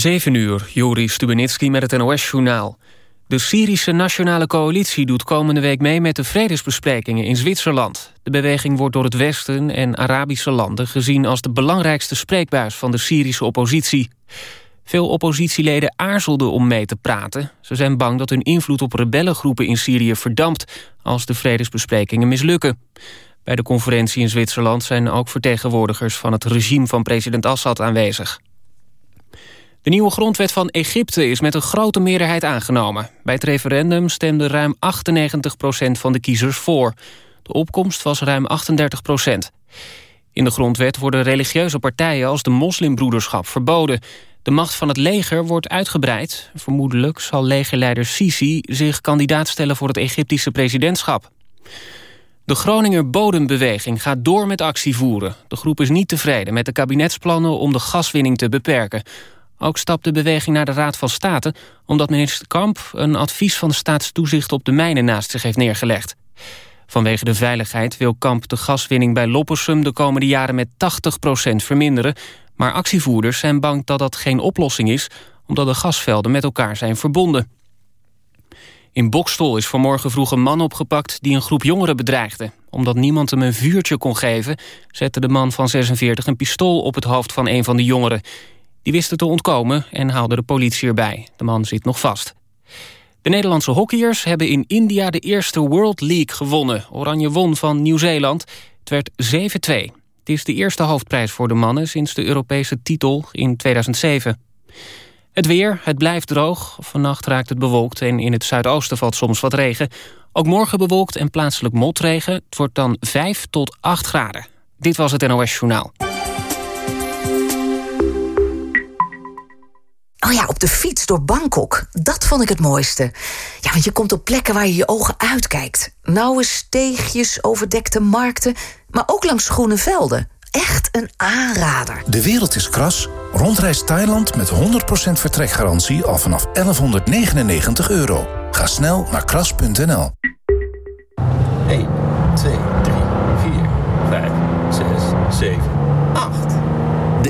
7 uur, Juri Stubenitski met het NOS-journaal. De Syrische Nationale Coalitie doet komende week mee met de vredesbesprekingen in Zwitserland. De beweging wordt door het Westen en Arabische landen gezien als de belangrijkste spreekbuis van de Syrische oppositie. Veel oppositieleden aarzelden om mee te praten. Ze zijn bang dat hun invloed op rebellengroepen in Syrië verdampt als de vredesbesprekingen mislukken. Bij de conferentie in Zwitserland zijn ook vertegenwoordigers van het regime van president Assad aanwezig. De nieuwe grondwet van Egypte is met een grote meerderheid aangenomen. Bij het referendum stemde ruim 98% van de kiezers voor. De opkomst was ruim 38% In de grondwet worden religieuze partijen als de moslimbroederschap verboden. De macht van het leger wordt uitgebreid. Vermoedelijk zal legerleider Sisi zich kandidaat stellen voor het Egyptische presidentschap. De Groninger Bodembeweging gaat door met actie voeren. De groep is niet tevreden met de kabinetsplannen om de gaswinning te beperken. Ook stapt de beweging naar de Raad van State... omdat minister Kamp een advies van de staatstoezicht op de mijnen naast zich heeft neergelegd. Vanwege de veiligheid wil Kamp de gaswinning bij Loppersum... de komende jaren met 80% verminderen. Maar actievoerders zijn bang dat dat geen oplossing is... omdat de gasvelden met elkaar zijn verbonden. In Bokstol is vanmorgen vroeg een man opgepakt die een groep jongeren bedreigde. Omdat niemand hem een vuurtje kon geven... zette de man van 46 een pistool op het hoofd van een van de jongeren. Die wisten te ontkomen en haalde de politie erbij. De man zit nog vast. De Nederlandse hockeyers hebben in India de eerste World League gewonnen. Oranje won van Nieuw-Zeeland. Het werd 7-2. Het is de eerste hoofdprijs voor de mannen sinds de Europese titel in 2007. Het weer, het blijft droog. Vannacht raakt het bewolkt en in het zuidoosten valt soms wat regen. Ook morgen bewolkt en plaatselijk motregen. Het wordt dan 5 tot 8 graden. Dit was het NOS Journaal. Oh ja, op de fiets door Bangkok. Dat vond ik het mooiste. Ja, want je komt op plekken waar je je ogen uitkijkt. Nauwe steegjes, overdekte markten, maar ook langs groene velden. Echt een aanrader. De wereld is kras. Rondreis Thailand met 100% vertrekgarantie al vanaf 1199 euro. Ga snel naar kras.nl. 1, 2, 3, 4, 5, 6, 7, 8. De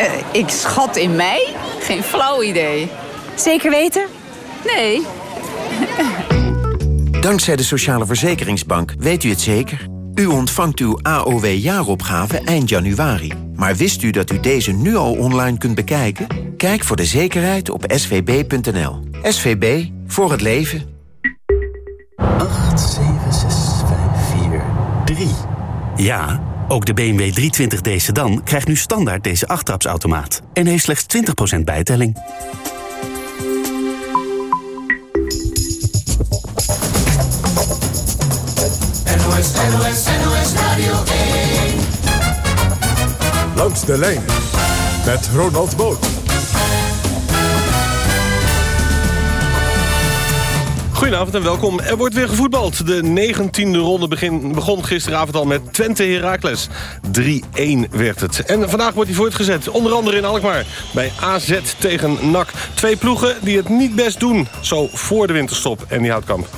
Uh, ik schat in mei? Geen flauw idee. Zeker weten? Nee. Dankzij de Sociale Verzekeringsbank weet u het zeker. U ontvangt uw AOW-jaaropgave eind januari. Maar wist u dat u deze nu al online kunt bekijken? Kijk voor de zekerheid op svb.nl. SVB, voor het leven. 8, 7, 6, 5, 4, 3. Ja, ook de BMW 320d sedan krijgt nu standaard deze achttrapsautomaat... en heeft slechts 20% bijtelling. NOS, NOS, NOS Radio 1. Langs de lijn met Ronald Boot. Goedenavond en welkom. Er wordt weer gevoetbald. De 19e ronde begon gisteravond al met Twente Heracles. 3-1 werd het. En vandaag wordt hij voortgezet. Onder andere in Alkmaar. Bij AZ tegen NAC. Twee ploegen die het niet best doen. Zo voor de winterstop. En die Houtkamp.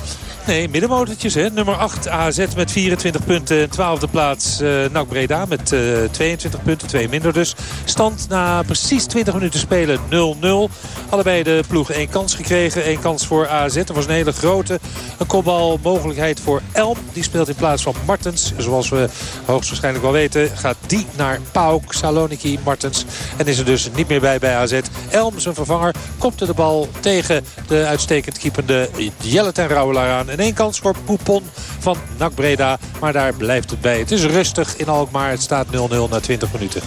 Nee, middenmotortjes. Hè. Nummer 8 AZ met 24 punten. 12e plaats uh, NAC Breda met uh, eh, 22 punten. Twee minder dus. Stand na precies 20 minuten spelen 0-0. Allebei de ploeg één kans gekregen. Eén kans voor AZ. Er was een hele grote een kopbal mogelijkheid voor Elm. Die speelt in plaats van Martens. Zoals we hoogstwaarschijnlijk wel weten gaat die naar Pauk, Saloniki, Martens. En is er dus niet meer bij bij AZ. Elm, zijn vervanger, kopte de bal tegen de uitstekend keepende Jelle ten Rouwelaar aan. En één kans voor Poupon van NAC Breda. Maar daar blijft het bij. Het is rustig in Alkmaar. Het staat 0-0 na 20 minuten.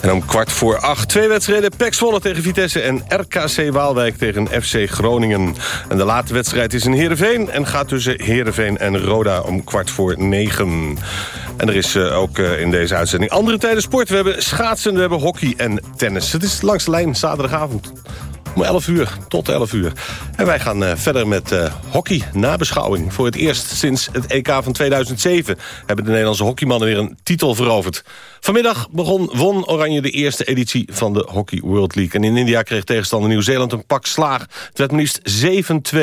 En om kwart voor acht twee wedstrijden. PEC Zwolle tegen Vitesse en RKC Waalwijk tegen FC Groningen. En de late wedstrijd is in Heerenveen en gaat tussen Heerenveen en Roda om kwart voor negen. En er is uh, ook uh, in deze uitzending andere tijden sport. We hebben schaatsen, we hebben hockey en tennis. Het is langs de lijn zaterdagavond. Om 11 uur, tot 11 uur. En wij gaan uh, verder met uh, hockey nabeschouwing. Voor het eerst sinds het EK van 2007 hebben de Nederlandse hockeymannen weer een titel veroverd. Vanmiddag begon, won Oranje de eerste editie van de Hockey World League. En in India kreeg tegenstander Nieuw-Zeeland een pak slaag. Het werd maar liefst 7-2.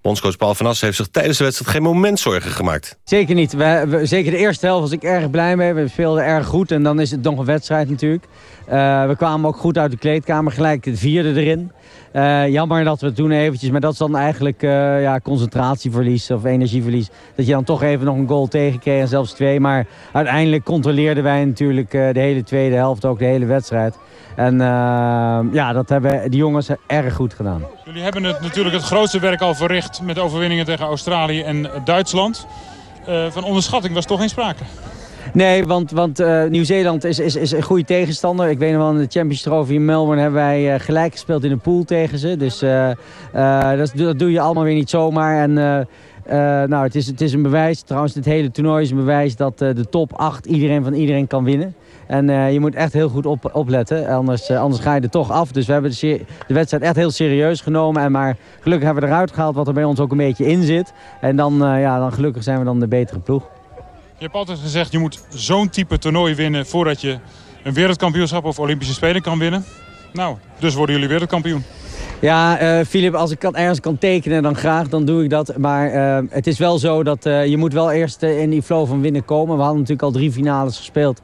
Bondscoach Paul van Assen heeft zich tijdens de wedstrijd geen moment zorgen gemaakt. Zeker niet. We, zeker de eerste helft was ik erg blij mee. We speelden erg goed en dan is het nog een wedstrijd natuurlijk. Uh, we kwamen ook goed uit de kleedkamer, gelijk de vierde erin. Uh, jammer dat we toen eventjes, maar dat is dan eigenlijk uh, ja, concentratieverlies of energieverlies. Dat je dan toch even nog een goal tegenkreeg en zelfs twee. Maar uiteindelijk controleerden wij natuurlijk uh, de hele tweede helft, ook de hele wedstrijd. En ja, dat hebben die jongens erg goed gedaan. Jullie hebben het, natuurlijk het grootste werk al verricht met overwinningen tegen Australië en Duitsland. van onderschatting was toch geen sprake? Nee, want, want uh, Nieuw-Zeeland is, is, is een goede tegenstander. Ik weet nog wel, in de Champions Trophy in Melbourne hebben wij uh, gelijk gespeeld in de pool tegen ze. Dus uh, dat, dat, doe je allemaal weer niet zomaar. En nou, het, is, het is een bewijs, trouwens het hele toernooi is een bewijs dat de top 8 iedereen van iedereen kan winnen. En je moet echt heel goed op, opletten, anders, anders ga je er toch af. Dus we hebben de, de, wedstrijd echt heel serieus genomen. En maar gelukkig hebben we eruit gehaald wat er bij ons ook een beetje in zit. En dan, ja, dan gelukkig zijn we dan de betere ploeg. Je hebt altijd gezegd, je moet zo'n type toernooi winnen... voordat je een wereldkampioenschap of Olympische Spelen kan winnen. Nou, dus worden jullie wereldkampioen. Ja, Filip, uh, als ik kan, ergens kan tekenen, dan graag, dan doe ik dat. Maar uh, het is wel zo dat uh, je moet wel eerst in die flow van winnen komen. We hadden natuurlijk al drie finales gespeeld.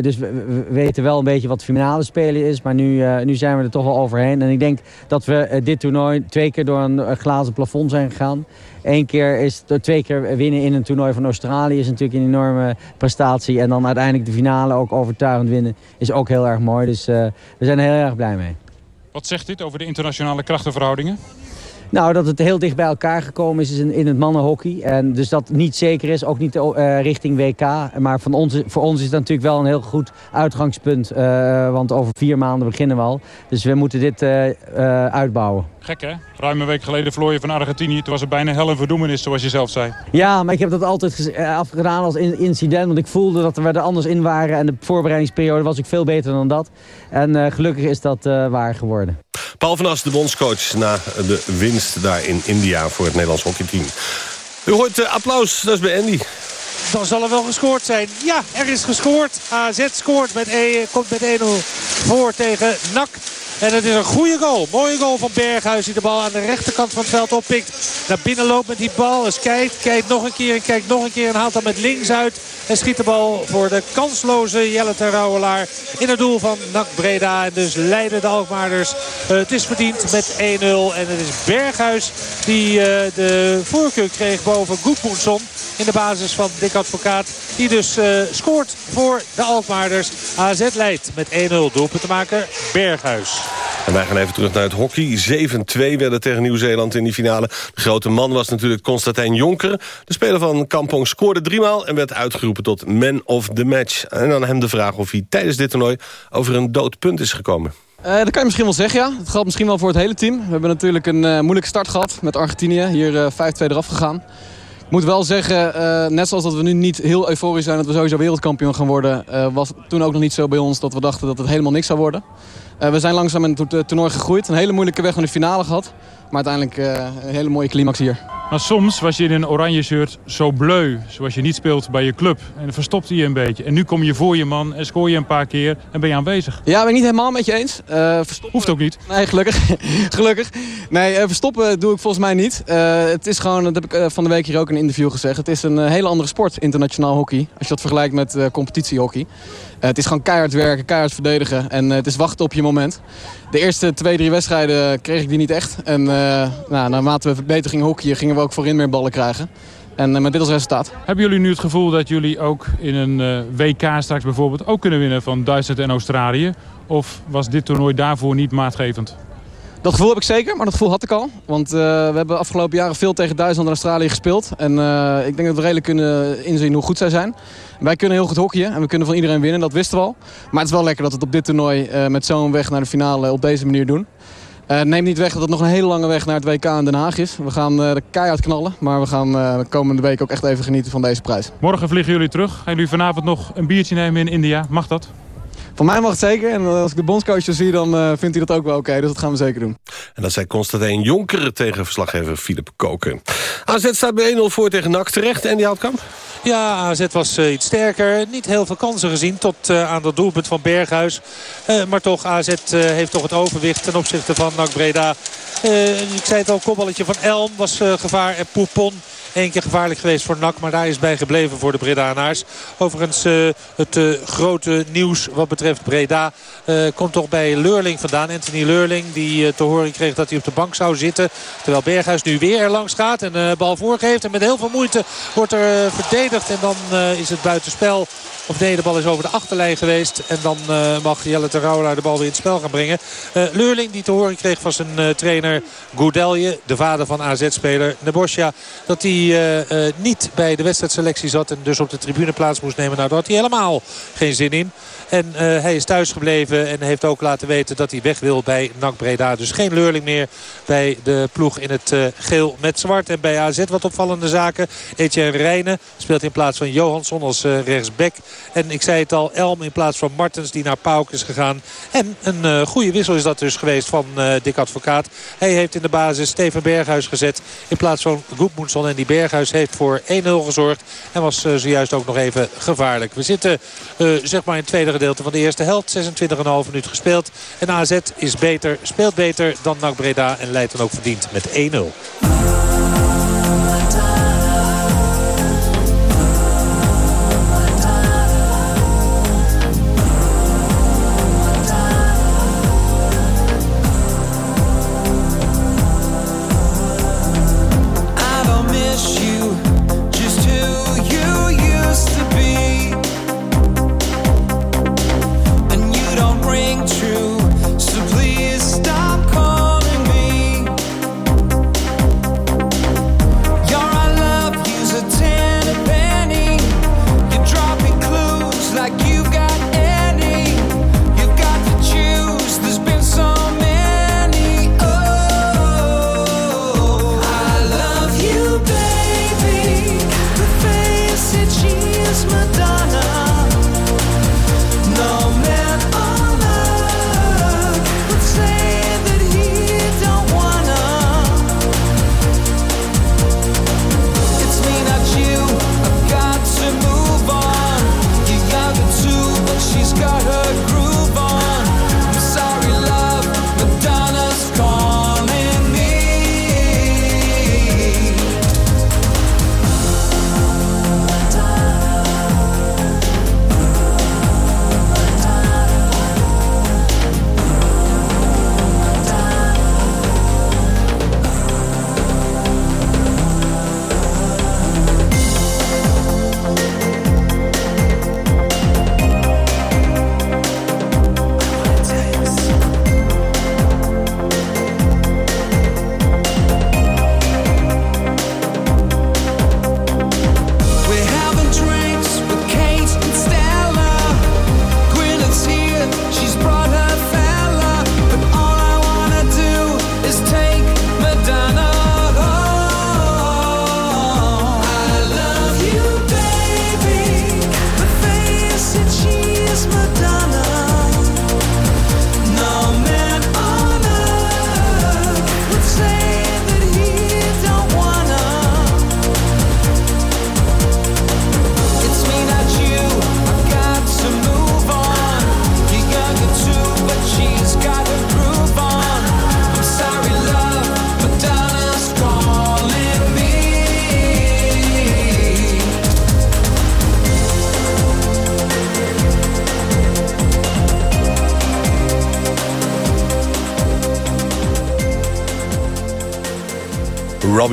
dus we, we, weten wel een beetje wat finale spelen is. Maar nu, nu zijn we er toch wel overheen. En ik denk dat we dit toernooi twee keer door een glazen plafond zijn gegaan. Eén keer is twee keer winnen in een toernooi van Australië is natuurlijk een enorme prestatie. En dan uiteindelijk de finale ook overtuigend winnen is ook heel erg mooi. Dus we zijn er heel erg blij mee. Wat zegt dit over de internationale krachtenverhoudingen? Nou, dat het heel dicht bij elkaar gekomen is in, in het mannenhockey. En dus dat niet zeker is, ook niet uh, richting WK. Maar van ons, voor ons is dat natuurlijk wel een heel goed uitgangspunt. Uh, want over vier maanden beginnen we al. Dus we moeten dit uh, uitbouwen. Gek hè? Ruim een week geleden verloor je van Argentinië. Toen was het bijna hel en verdoemenis, zoals je zelf zei. Ja, maar ik heb dat altijd afgedaan als incident. Want ik voelde dat we er anders in waren. En de voorbereidingsperiode was ik veel beter dan dat. En gelukkig is dat waar geworden. Paul van As, de bondscoach, na de winst daar in India voor het Nederlands hockeyteam. U hoort uh, applaus, dat is bij Andy. Dan zal er wel gescoord zijn. Ja, er is gescoord. AZ scoort met e, komt met 1-0 voor tegen NAC. En het is een goede goal. Mooie goal van Berghuis die de bal aan de rechterkant van het veld oppikt. Naar binnen loopt met die bal. Eens kijkt, kijkt nog een keer en kijkt nog een keer. En haalt dan met links uit. En schiet de bal voor de kansloze Jelle Terouwelaar in het doel van NAC Breda. En dus leiden de Alkmaarders. Uh, het is verdiend met 1-0. En het is Berghuis die uh, de voorkeur kreeg boven Goedmoensson. In de basis van Dick Advocaat. Die dus uh, scoort voor de Alkmaarders. AZ leidt met 1-0 doelpunt te maken. Berghuis. En wij gaan even terug naar het hockey. 7-2 werden tegen Nieuw-Zeeland in die finale. De grote man was natuurlijk Constantijn Jonker. De speler van Kampong scoorde driemaal en werd uitgeroepen tot man of the match. En aan hem de vraag of hij tijdens dit toernooi over een dood punt is gekomen. Uh, dat kan je misschien wel zeggen, ja. Het geldt misschien wel voor het hele team. We hebben natuurlijk een uh, moeilijke start gehad met Argentinië. Hier uh, 5-2 eraf gegaan. Ik moet wel zeggen, net zoals dat we nu niet heel euforisch zijn... dat we sowieso wereldkampioen gaan worden... Was toen ook nog niet zo bij ons dat we dachten dat het helemaal niks zou worden. We zijn langzaam in het toernooi gegroeid. Een hele moeilijke weg naar de finale gehad. Maar uiteindelijk een hele mooie climax hier. Maar soms was je in een oranje shirt zo bleu, zoals je niet speelt bij je club. En dan verstopte je een beetje. En nu kom je voor je man en scoor je een paar keer en ben je aanwezig. Ja, ben ik niet helemaal met je eens. Uh, Hoeft ook niet. Nee, gelukkig. gelukkig. Nee, uh, verstoppen doe ik volgens mij niet. Uh, het is gewoon, dat heb ik van de week hier ook in een interview gezegd. Het is een hele andere sport, internationaal hockey. Als je dat vergelijkt met competitiehockey. Het is gewoon keihard werken, keihard verdedigen. En het is wachten op je moment. De eerste twee, drie wedstrijden kreeg ik die niet echt. En nou, naarmate we beter gingen hockeyen, gingen we ook voorin meer ballen krijgen. En met dit als resultaat. Hebben jullie nu het gevoel dat jullie ook in een WK straks bijvoorbeeld ook kunnen winnen van Duitsland en Australië? Of was dit toernooi daarvoor niet maatgevend? Dat gevoel heb ik zeker, maar dat gevoel had ik al. Want uh, we hebben afgelopen jaren veel tegen Duitsland en Australië gespeeld. En uh, ik denk dat we redelijk kunnen inzien hoe goed zij zijn. Wij kunnen heel goed hockeyen en we kunnen van iedereen winnen, dat wisten we al. Maar het is wel lekker dat we het op dit toernooi uh, met zo'n weg naar de finale op deze manier doen. Uh, neem niet weg dat het nog een hele lange weg naar het WK in Den Haag is. We gaan de keihard knallen, maar we gaan de komende week ook echt even genieten van deze prijs. Morgen vliegen jullie terug. Gaan jullie vanavond nog een biertje nemen in India? Mag dat? Van mij mag het zeker. En als ik de bondscoach zie, dan uh, vindt hij dat ook wel oké. Okay, dus dat gaan we zeker doen. En dat zei Constantijn Jonker tegen verslaggever Philip Koken. AZ staat bij 1-0 voor tegen NAC terecht. En die Houtkamp? Ja, AZ was uh, iets sterker. Niet heel veel kansen gezien tot uh, aan dat doelpunt van Berghuis. Uh, maar toch, AZ heeft toch het overwicht ten opzichte van NAC Breda. ik zei het al, kopballetje van Elm was gevaar. En Poupon Eén keer gevaarlijk geweest voor NAC, maar daar is bij gebleven voor de Bredanaars. Overigens uh, het uh, grote nieuws wat betreft Breda uh, komt toch bij Leurling vandaan. Anthony Leurling die te horen kreeg dat hij op de bank zou zitten. Terwijl Berghuis nu weer er langs gaat en de bal voorgeeft. En met heel veel moeite wordt er verdedigd en dan is het buitenspel. Of nee, de bal is over de achterlijn geweest. En dan mag Jelle Terouwelaar de bal weer in het spel gaan brengen. Leurling die te horen kreeg van zijn trainer Goudelje. De vader van AZ-speler Nebosja. Dat hij niet bij de wedstrijdselectie zat. En dus op de tribune plaats moest nemen. Nou, daar had hij helemaal geen zin in. En uh, hij is thuis gebleven en heeft ook laten weten dat hij weg wil bij NAC Breda. Dus geen leurling meer bij de ploeg in het uh, geel met zwart. En bij AZ wat opvallende zaken. Etienne Rijnen speelt in plaats van Johansson als uh, rechtsback. En ik zei het al, Elm in plaats van Martens die naar Pauk is gegaan. En een goede wissel is dat dus geweest van Dick Advocaat. Hij heeft in de basis Steven Berghuis gezet in plaats van Goedmoedson. En die Berghuis heeft voor 1-0 gezorgd. En was zojuist ook nog even gevaarlijk. We zitten zeg maar in tweede gedeelte van de eerste helft. 26,5 minuut gespeeld. En AZ is beter, speelt beter dan NAC Breda en leidt dan ook verdiend met 1-0.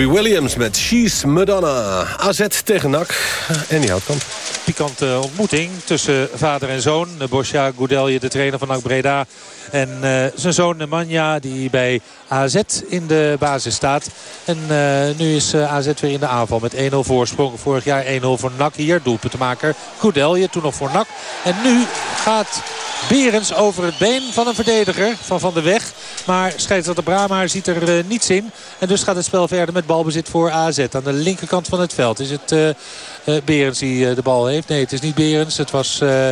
Williams met She's Madonna. AZ tegen NAC. En die van. Pikante ontmoeting tussen vader en zoon. Bosja Goudelje, de trainer van NAC Breda. En uh, zijn zoon Nemanja die bij AZ in de basis staat. En uh, nu is uh, AZ weer in de aanval met 1-0 voorsprong. Vorig jaar 1-0 voor NAC hier. Doelpuntenmaker Goudelje, toen nog voor NAC. En nu gaat Berens over het been van een verdediger van Van de Weg. Maar scheidsrechter Brama ziet er uh, niets in. En dus gaat het spel verder met balbezit voor AZ. Aan de linkerkant van het veld is het uh, Berens die de bal heeft. Nee, het is niet Berens. Het was, uh,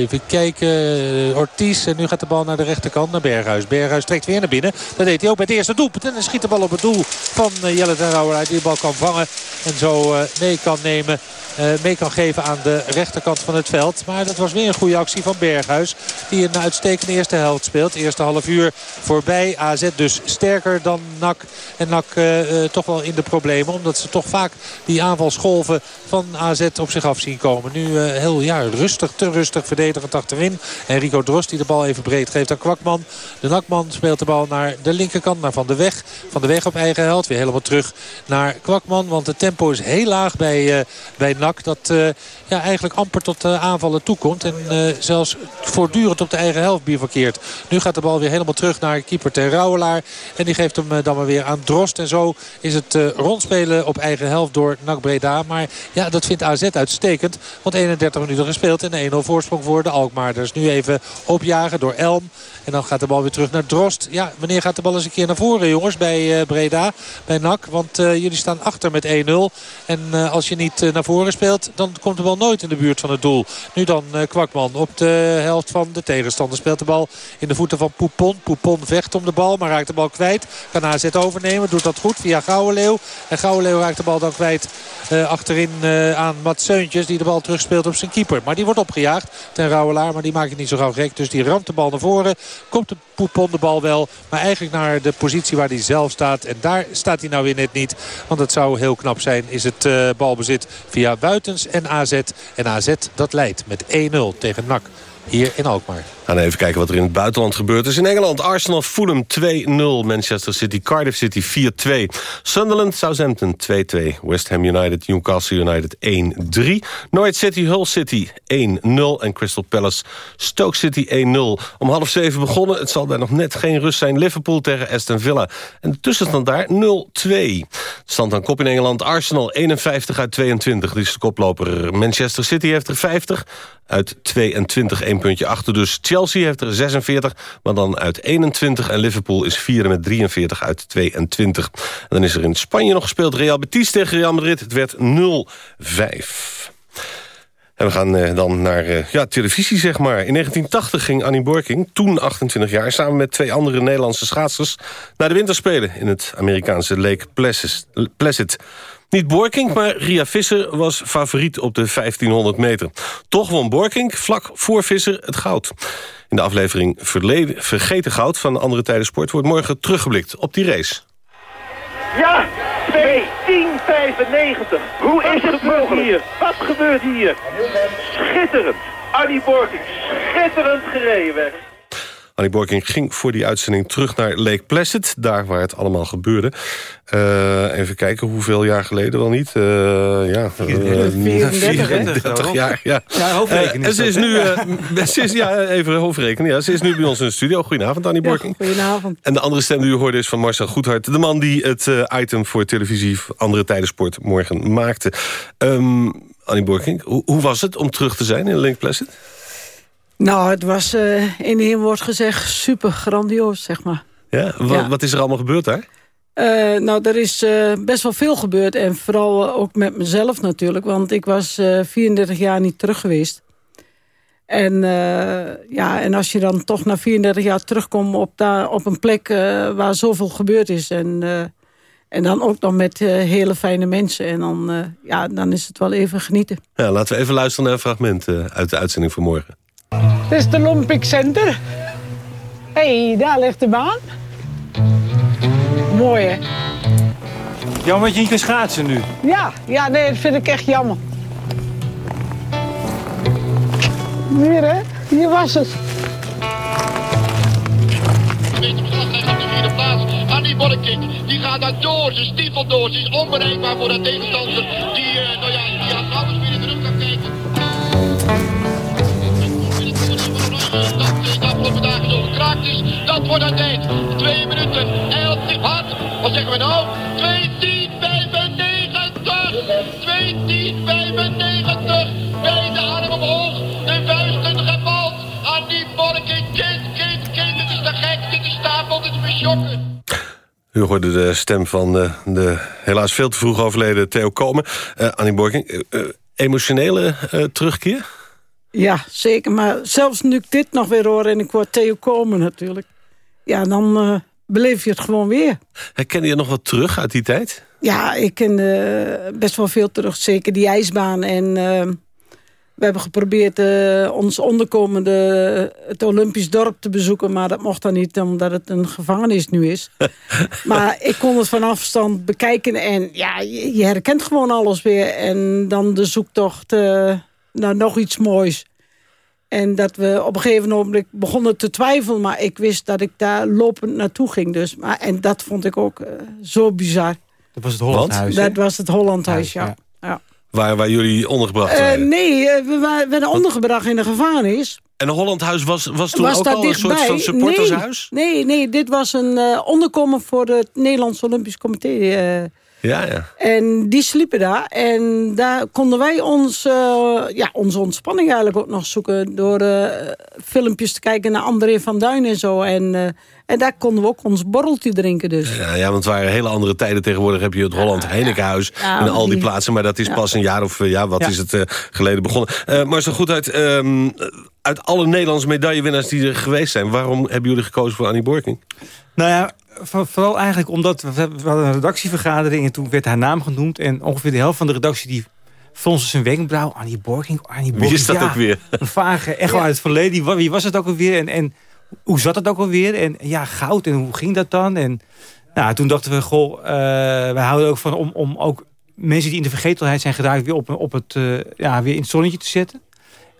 even kijken, Ortiz. En nu gaat de bal naar de rechterkant, naar Berghuis. Berghuis trekt weer naar binnen. Dat deed hij ook het eerste doelpunt. En dan schiet de bal op het doel van Jelle ten Rauwer. Die de bal kan vangen en zo mee kan nemen mee kan geven aan de rechterkant van het veld. Maar dat was weer een goede actie van Berghuis. Die een uitstekende eerste helft speelt. Eerste half uur voorbij. AZ dus sterker dan NAC. En NAC toch wel in de problemen. Omdat ze toch vaak die van AZ op zich af zien komen. Nu heel ja, rustig, te rustig verdedigend achterin. En Rico Drost die de bal even breed geeft aan Kwakman. De Nakman speelt de bal naar de linkerkant, naar Van de Weg. Van de Weg op eigen helft. Weer helemaal terug naar Kwakman. Want het tempo is heel laag bij, bij NAC. Dat uh, ja, eigenlijk amper tot aanvallen toekomt. En zelfs voortdurend op de eigen helft bivakkeert. Nu gaat de bal weer helemaal terug naar keeper Ten Rouwelaar. En die geeft hem dan maar weer aan Drost. En zo is het rondspelen op eigen helft door NAC Breda. Maar ja, dat vindt AZ uitstekend. Want 31 minuten gespeeld en 1-0 voorsprong voor de Alkmaarders. Nu even opjagen door Elm. En dan gaat de bal weer terug naar Drost. Ja, wanneer gaat de bal eens een keer naar voren, jongens, bij uh, Breda, bij NAC? Want uh, jullie staan achter met 1-0. En uh, als je niet naar voren speelt, dan komt de bal nooit in de buurt van het doel. Nu dan Kwakman op de helft van de tegenstander. Speelt de bal in de voeten van Poupon. Poupon vecht om de bal, maar raakt de bal kwijt. Kan AZ overnemen, doet dat goed via Gouwenleeuw. En Gouwenleeuw raakt de bal dan kwijt achterin aan Mats Seuntjes. Die de bal terugspeelt op zijn keeper. Maar die wordt opgejaagd ten Rauwelaar. Maar die maakt het niet zo gauw gek. Dus die ramt de bal naar voren. Komt de Poupon de bal wel. Maar eigenlijk naar de positie waar hij zelf staat. En daar staat hij nou weer net niet. Want het zou heel knap zijn. Is het uh, balbezit via Wuitens en AZ. En AZ dat leidt met 1-0 tegen NAC hier in Alkmaar. Gaan even kijken wat er in het buitenland gebeurt. is in Engeland Arsenal Fulham 2-0. Manchester City Cardiff City 4-2. Sunderland Southampton 2-2. West Ham United Newcastle United 1-3. Norwich City Hull City 1-0. En Crystal Palace Stoke City 1-0. Om half zeven begonnen. Het zal daar nog net geen rust zijn. Liverpool tegen Aston Villa. En de tussenstand daar 0-2. Stand aan kop in Engeland. Arsenal 51 uit 22. Die is de koploper. Manchester City heeft er 50 uit 22. 1 puntje achter dus. Chelsea heeft er 46, maar dan uit 21. En Liverpool is vierde met 43 uit 22. En dan is er in Spanje nog gespeeld Real Betis tegen Real Madrid. Het werd 0-5. En we gaan eh, dan naar eh, ja, televisie, zeg maar. In 1980 ging Annie Borking, toen 28 jaar... samen met twee andere Nederlandse schaatsers... naar de winterspelen in het Amerikaanse Lake Placid. Niet Borking, maar Ria Visser was favoriet op de 1500 meter. Toch won Borking vlak voor Visser het goud. In de aflevering Verleden, Vergeten Goud van Andere Tijden Sport... wordt morgen teruggeblikt op die race. Ja, 2.10.95. Hoe is het mogelijk? Hier? Wat gebeurt hier? Schitterend. Annie Borking, schitterend gereden weg. Annie Borking ging voor die uitzending terug naar Lake Placid. Daar waar het allemaal gebeurde. Uh, even kijken, hoeveel jaar geleden wel niet? Uh, ja, uh, 34, jaar. Ja, ja hoofdrekenen. en ze is nu, ze is, ja, even hoofdrekenen. Ja, ze is nu bij ons in de studio. Goedenavond, Annie Borking. Ja, goedenavond. En de andere stem die u hoorde is van Marcel Goedhart. De man die het item voor televisie Andere Tijden Sport morgen maakte. Um, Annie Borking, hoe, hoe was het om terug te zijn in Lake Placid? Nou, het was uh, in één woord gezegd super grandioos, zeg maar. Ja? Wat, wat is er allemaal gebeurd daar? Uh, nou, er is uh, best wel veel gebeurd. En vooral ook met mezelf natuurlijk. Want ik was 34 jaar niet terug geweest. En, ja, en als je dan toch na 34 jaar terugkomt op, daar, op een plek waar zoveel gebeurd is... en, en dan ook nog met hele fijne mensen. En dan, ja, dan is het wel even genieten. Ja, laten we even luisteren naar een fragment uit de uitzending van morgen. Dit is het Olympic Center. Hé, hey, daar ligt de baan. Mooi, hè? Jammer dat je niet kan schaatsen nu. Ja, ja, nee, dat vind ik echt jammer. Hier, hè? Hier was het. Annie Borking, die gaat daar door. Ze stiefelt door. Ze is onbereikbaar voor de tegenstander. Die, uh, nou ja, die had dat de dagen zo gekraakt is. Dat wordt een tijd. Twee minuten. En wat? Wat zeggen we nou? 2.10.95. 2.10.95. Beide armen omhoog. De vuisten gebald. Annie Borking. Kind, kind, kind. Dit is te gek. Dit is stapel. Dit is me schokken. U hoorde de stem van de, de helaas veel te vroeg overleden Theo Komen. Uh, Annie Borking, uh, emotionele eh, terugkeer? Ja, zeker. Maar zelfs nu ik dit nog weer hoor en ik hoor Theo komen natuurlijk. Ja, dan eh, beleef je het gewoon weer. Herken je nog wat terug uit die tijd? Ja, ik ken eh, best wel veel terug. Zeker die ijsbaan. En eh, we hebben geprobeerd ons onderkomende het Olympisch dorp te bezoeken. Maar dat mocht dan niet, omdat het een gevangenis nu is. maar ik kon het van afstand bekijken. En ja, je, je herkent gewoon alles weer. En dan de zoektocht naar nog iets moois. En dat we op een gegeven moment begonnen te twijfelen. Maar ik wist dat ik daar lopend naartoe ging. Dus. Maar, en dat vond ik ook eh, zo bizar. Dat was het Hollandhuis? Dat was het Hollandhuis, ja. ja. Waar, waar jullie ondergebracht Eh, waren? nee, eh, we wa- werden ondergebracht in de gevangenis. En een Hollandhuis was, was toen was ook al een soort van supportershuis? Nee, nee, nee, dit was een eh, onderkomen voor het Nederlands Olympisch Comité. Ja, ja. en die sliepen daar. En daar konden wij ons, eh, ja, onze ontspanning eigenlijk ook nog zoeken... door eh, filmpjes te kijken naar André van Duin en zo. En, eh, en daar konden we ook ons borreltje drinken dus. Ja, ja, want het waren hele andere tijden. Tegenwoordig heb je het Holland Heinekenhuis Ja, en al die die- plaatsen. Maar dat is Ja. pas een jaar of, ja, wat Ja. is het, eh, geleden begonnen. Eh, maar zo goed uit, ehm, uit alle Nederlandse medaillewinnaars die er geweest zijn... waarom hebben jullie gekozen voor Annie Borking? Nou ja, vooral eigenlijk omdat we, we hadden een redactievergadering... en toen werd haar naam genoemd. En ongeveer de helft van de redactie die fronste zijn wenkbrauw. Annie Borking, Annie Borking. Wie is dat ja, ook weer? Een vage echo uit het verleden. Wie wa- Wie was het ook alweer? En, en hoe zat het ook alweer? En ja, goud. En hoe ging dat dan? En nou, toen dachten we, goh, eh, wij houden ook van om, om ook mensen die in de vergetelheid zijn geraakt... weer, op, op het, eh, ja, weer in het zonnetje te zetten.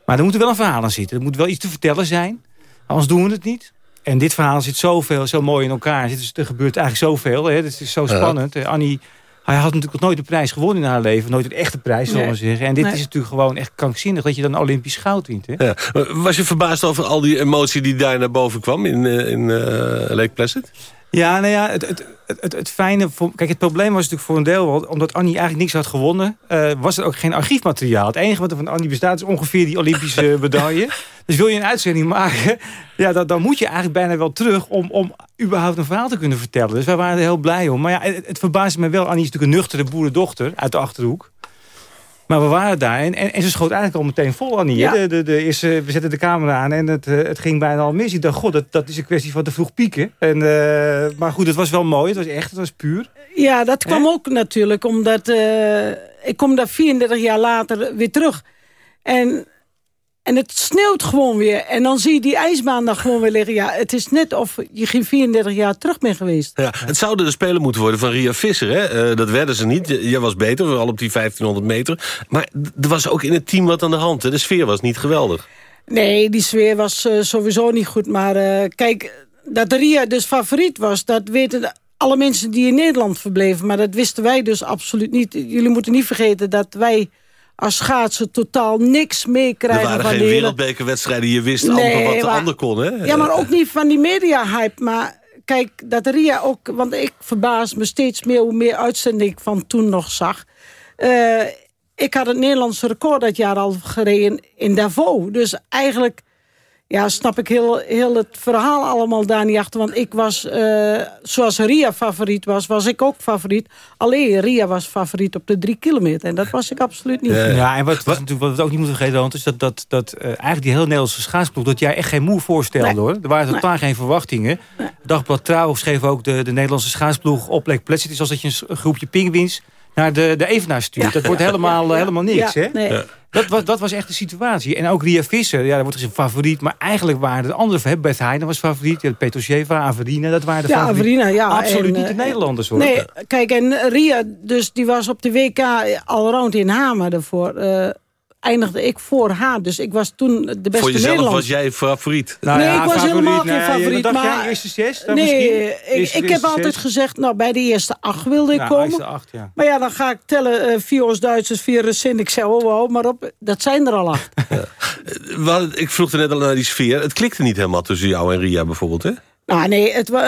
Maar er moet er wel een verhaal aan zitten. Er moet wel iets te vertellen zijn. Anders doen we het niet. En dit verhaal zit zoveel, zo mooi in elkaar. Er gebeurt eigenlijk zoveel. Hè. Het is zo spannend. Eh, Annie, hij had natuurlijk nog nooit de prijs gewonnen in haar leven. Nooit een echte prijs, zullen we Nee. zeggen. En dit Nee. is natuurlijk gewoon echt krankzinnig... dat je dan Olympisch goud wint. Hè. Ja. Was je verbaasd over al die emotie die daar naar boven kwam in, eh, in eh, Lake Placid? Ja, nou ja, het, het, het, fijne... Voor, kijk, het probleem was natuurlijk voor een deel... omdat Annie eigenlijk niks had gewonnen... eh, was er ook geen archiefmateriaal. Het enige wat er van Annie bestaat is ongeveer die Olympische medaille. Dus wil je een uitzending maken... Ja, dan, dan moet je eigenlijk bijna wel terug... Om, om überhaupt een verhaal te kunnen vertellen. Dus wij waren er heel blij om. Maar ja, het, het verbaasde me wel. Annie is natuurlijk een nuchtere boerendochter uit de Achterhoek. Maar we waren daar en, en, en ze schoot eigenlijk al meteen vol. Ja. hè. De, de, de, eerste, we zetten de camera aan en het, eh, het ging bijna al mis. Ik dacht, god, dat, dat is een kwestie van te vroeg pieken. En, eh, maar goed, het was wel mooi. Het was echt, het was puur. Ja, dat kwam ook natuurlijk omdat... eh, ik kom daar 34 jaar later weer terug. En, en het sneeuwt gewoon weer. En dan zie je die ijsbaan daar gewoon weer liggen. Ja, het is net of je geen 34 jaar terug bent geweest. Ja, het zouden de spelen moeten worden van Ria Visser. Hè? Eh, dat werden ze niet. Jij was beter, vooral op die 1500 meter. Maar er was ook in het team wat aan de hand. hè. De sfeer was niet geweldig. Nee, die sfeer was eh, sowieso niet goed. Maar eh, kijk, dat Ria dus favoriet was... dat weten alle mensen die in Nederland verbleven. Maar dat wisten wij dus absoluut niet. Jullie moeten niet vergeten dat wij als schaatsen... totaal niks Er meekrijgen waren van geen hele... wereldbekerwedstrijden. Je wist Nee, amper wat de maar- ander kon. Hè? Ja, maar ook niet van die media-hype. Maar kijk, dat Ria ook... Want ik verbaas me steeds meer hoe meer uitzending ik van toen nog zag. Eh, ik had het Nederlandse record dat jaar al gereden in Davos. Dus eigenlijk ja, snap ik heel, heel het verhaal allemaal daar niet achter. Want ik was, eh, zoals Ria favoriet was, was ik ook favoriet. Alleen Ria was favoriet op de drie kilometer. En dat was ik absoluut niet. Ja, en wat, wat, natuurlijk, wat we ook niet moeten vergeten, want is dat, dat, dat eh, eigenlijk die hele Nederlandse schaatsploeg, dat jij echt geen moe voorstelde Nee. hoor. Er waren Nee. totaal geen verwachtingen. Dagblad Trouw schreef ook de, de Nederlandse schaatsploeg op Lake Placid. Het is als dat je een groepje pinguïns naar de, de Evenaar stuurt. Ja. Dat wordt helemaal, Ja. eh, helemaal niks. Ja, hè? nee. Ja. Dat, was, dat was echt de situatie. En ook Ria Visser, ja, dat wordt gezien favoriet. Maar eigenlijk waren de andere, hè, Bert Heijnen was favoriet. Ja, Petrosjeva, Averina, dat waren de Ja, favorieten. Averina, ja. Absoluut En, niet de eh, Nederlanders hoor. Nee, kijk, en Ria, dus die was op de WK allround in Hamer ervoor. eh, eindigde ik voor haar. Dus ik was toen de beste Voor jezelf was jij favoriet. Nou nee, ja, ik was favoriet, helemaal nou geen favoriet. maar, jij, eerste zes dan nee, ik, Eerste- ik heb eerste altijd zes? gezegd, nou, bij de eerste acht wilde ik Ja, komen. eerste acht, ja. Maar ja, dan ga ik tellen, eh vier Oost-Duitsers, vier Russen. Ik zei, oh, oh, maar op, dat zijn er al acht. Ik vroeg er net al naar die sfeer. Het klikte niet helemaal tussen jou en Ria bijvoorbeeld, hè? Nou, nee, het, eh,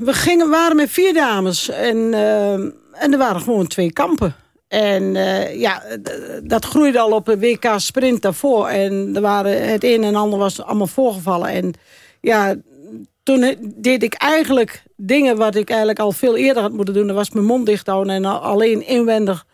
we gingen, waren met vier dames. En, eh, en er waren gewoon twee kampen. En eh, ja, dat groeide al op een WK sprint daarvoor. En er waren, het een en ander was allemaal voorgevallen. En ja, toen he- deed ik eigenlijk dingen wat ik eigenlijk al veel eerder had moeten doen. Dat was mijn mond dicht houden en al- alleen inwendig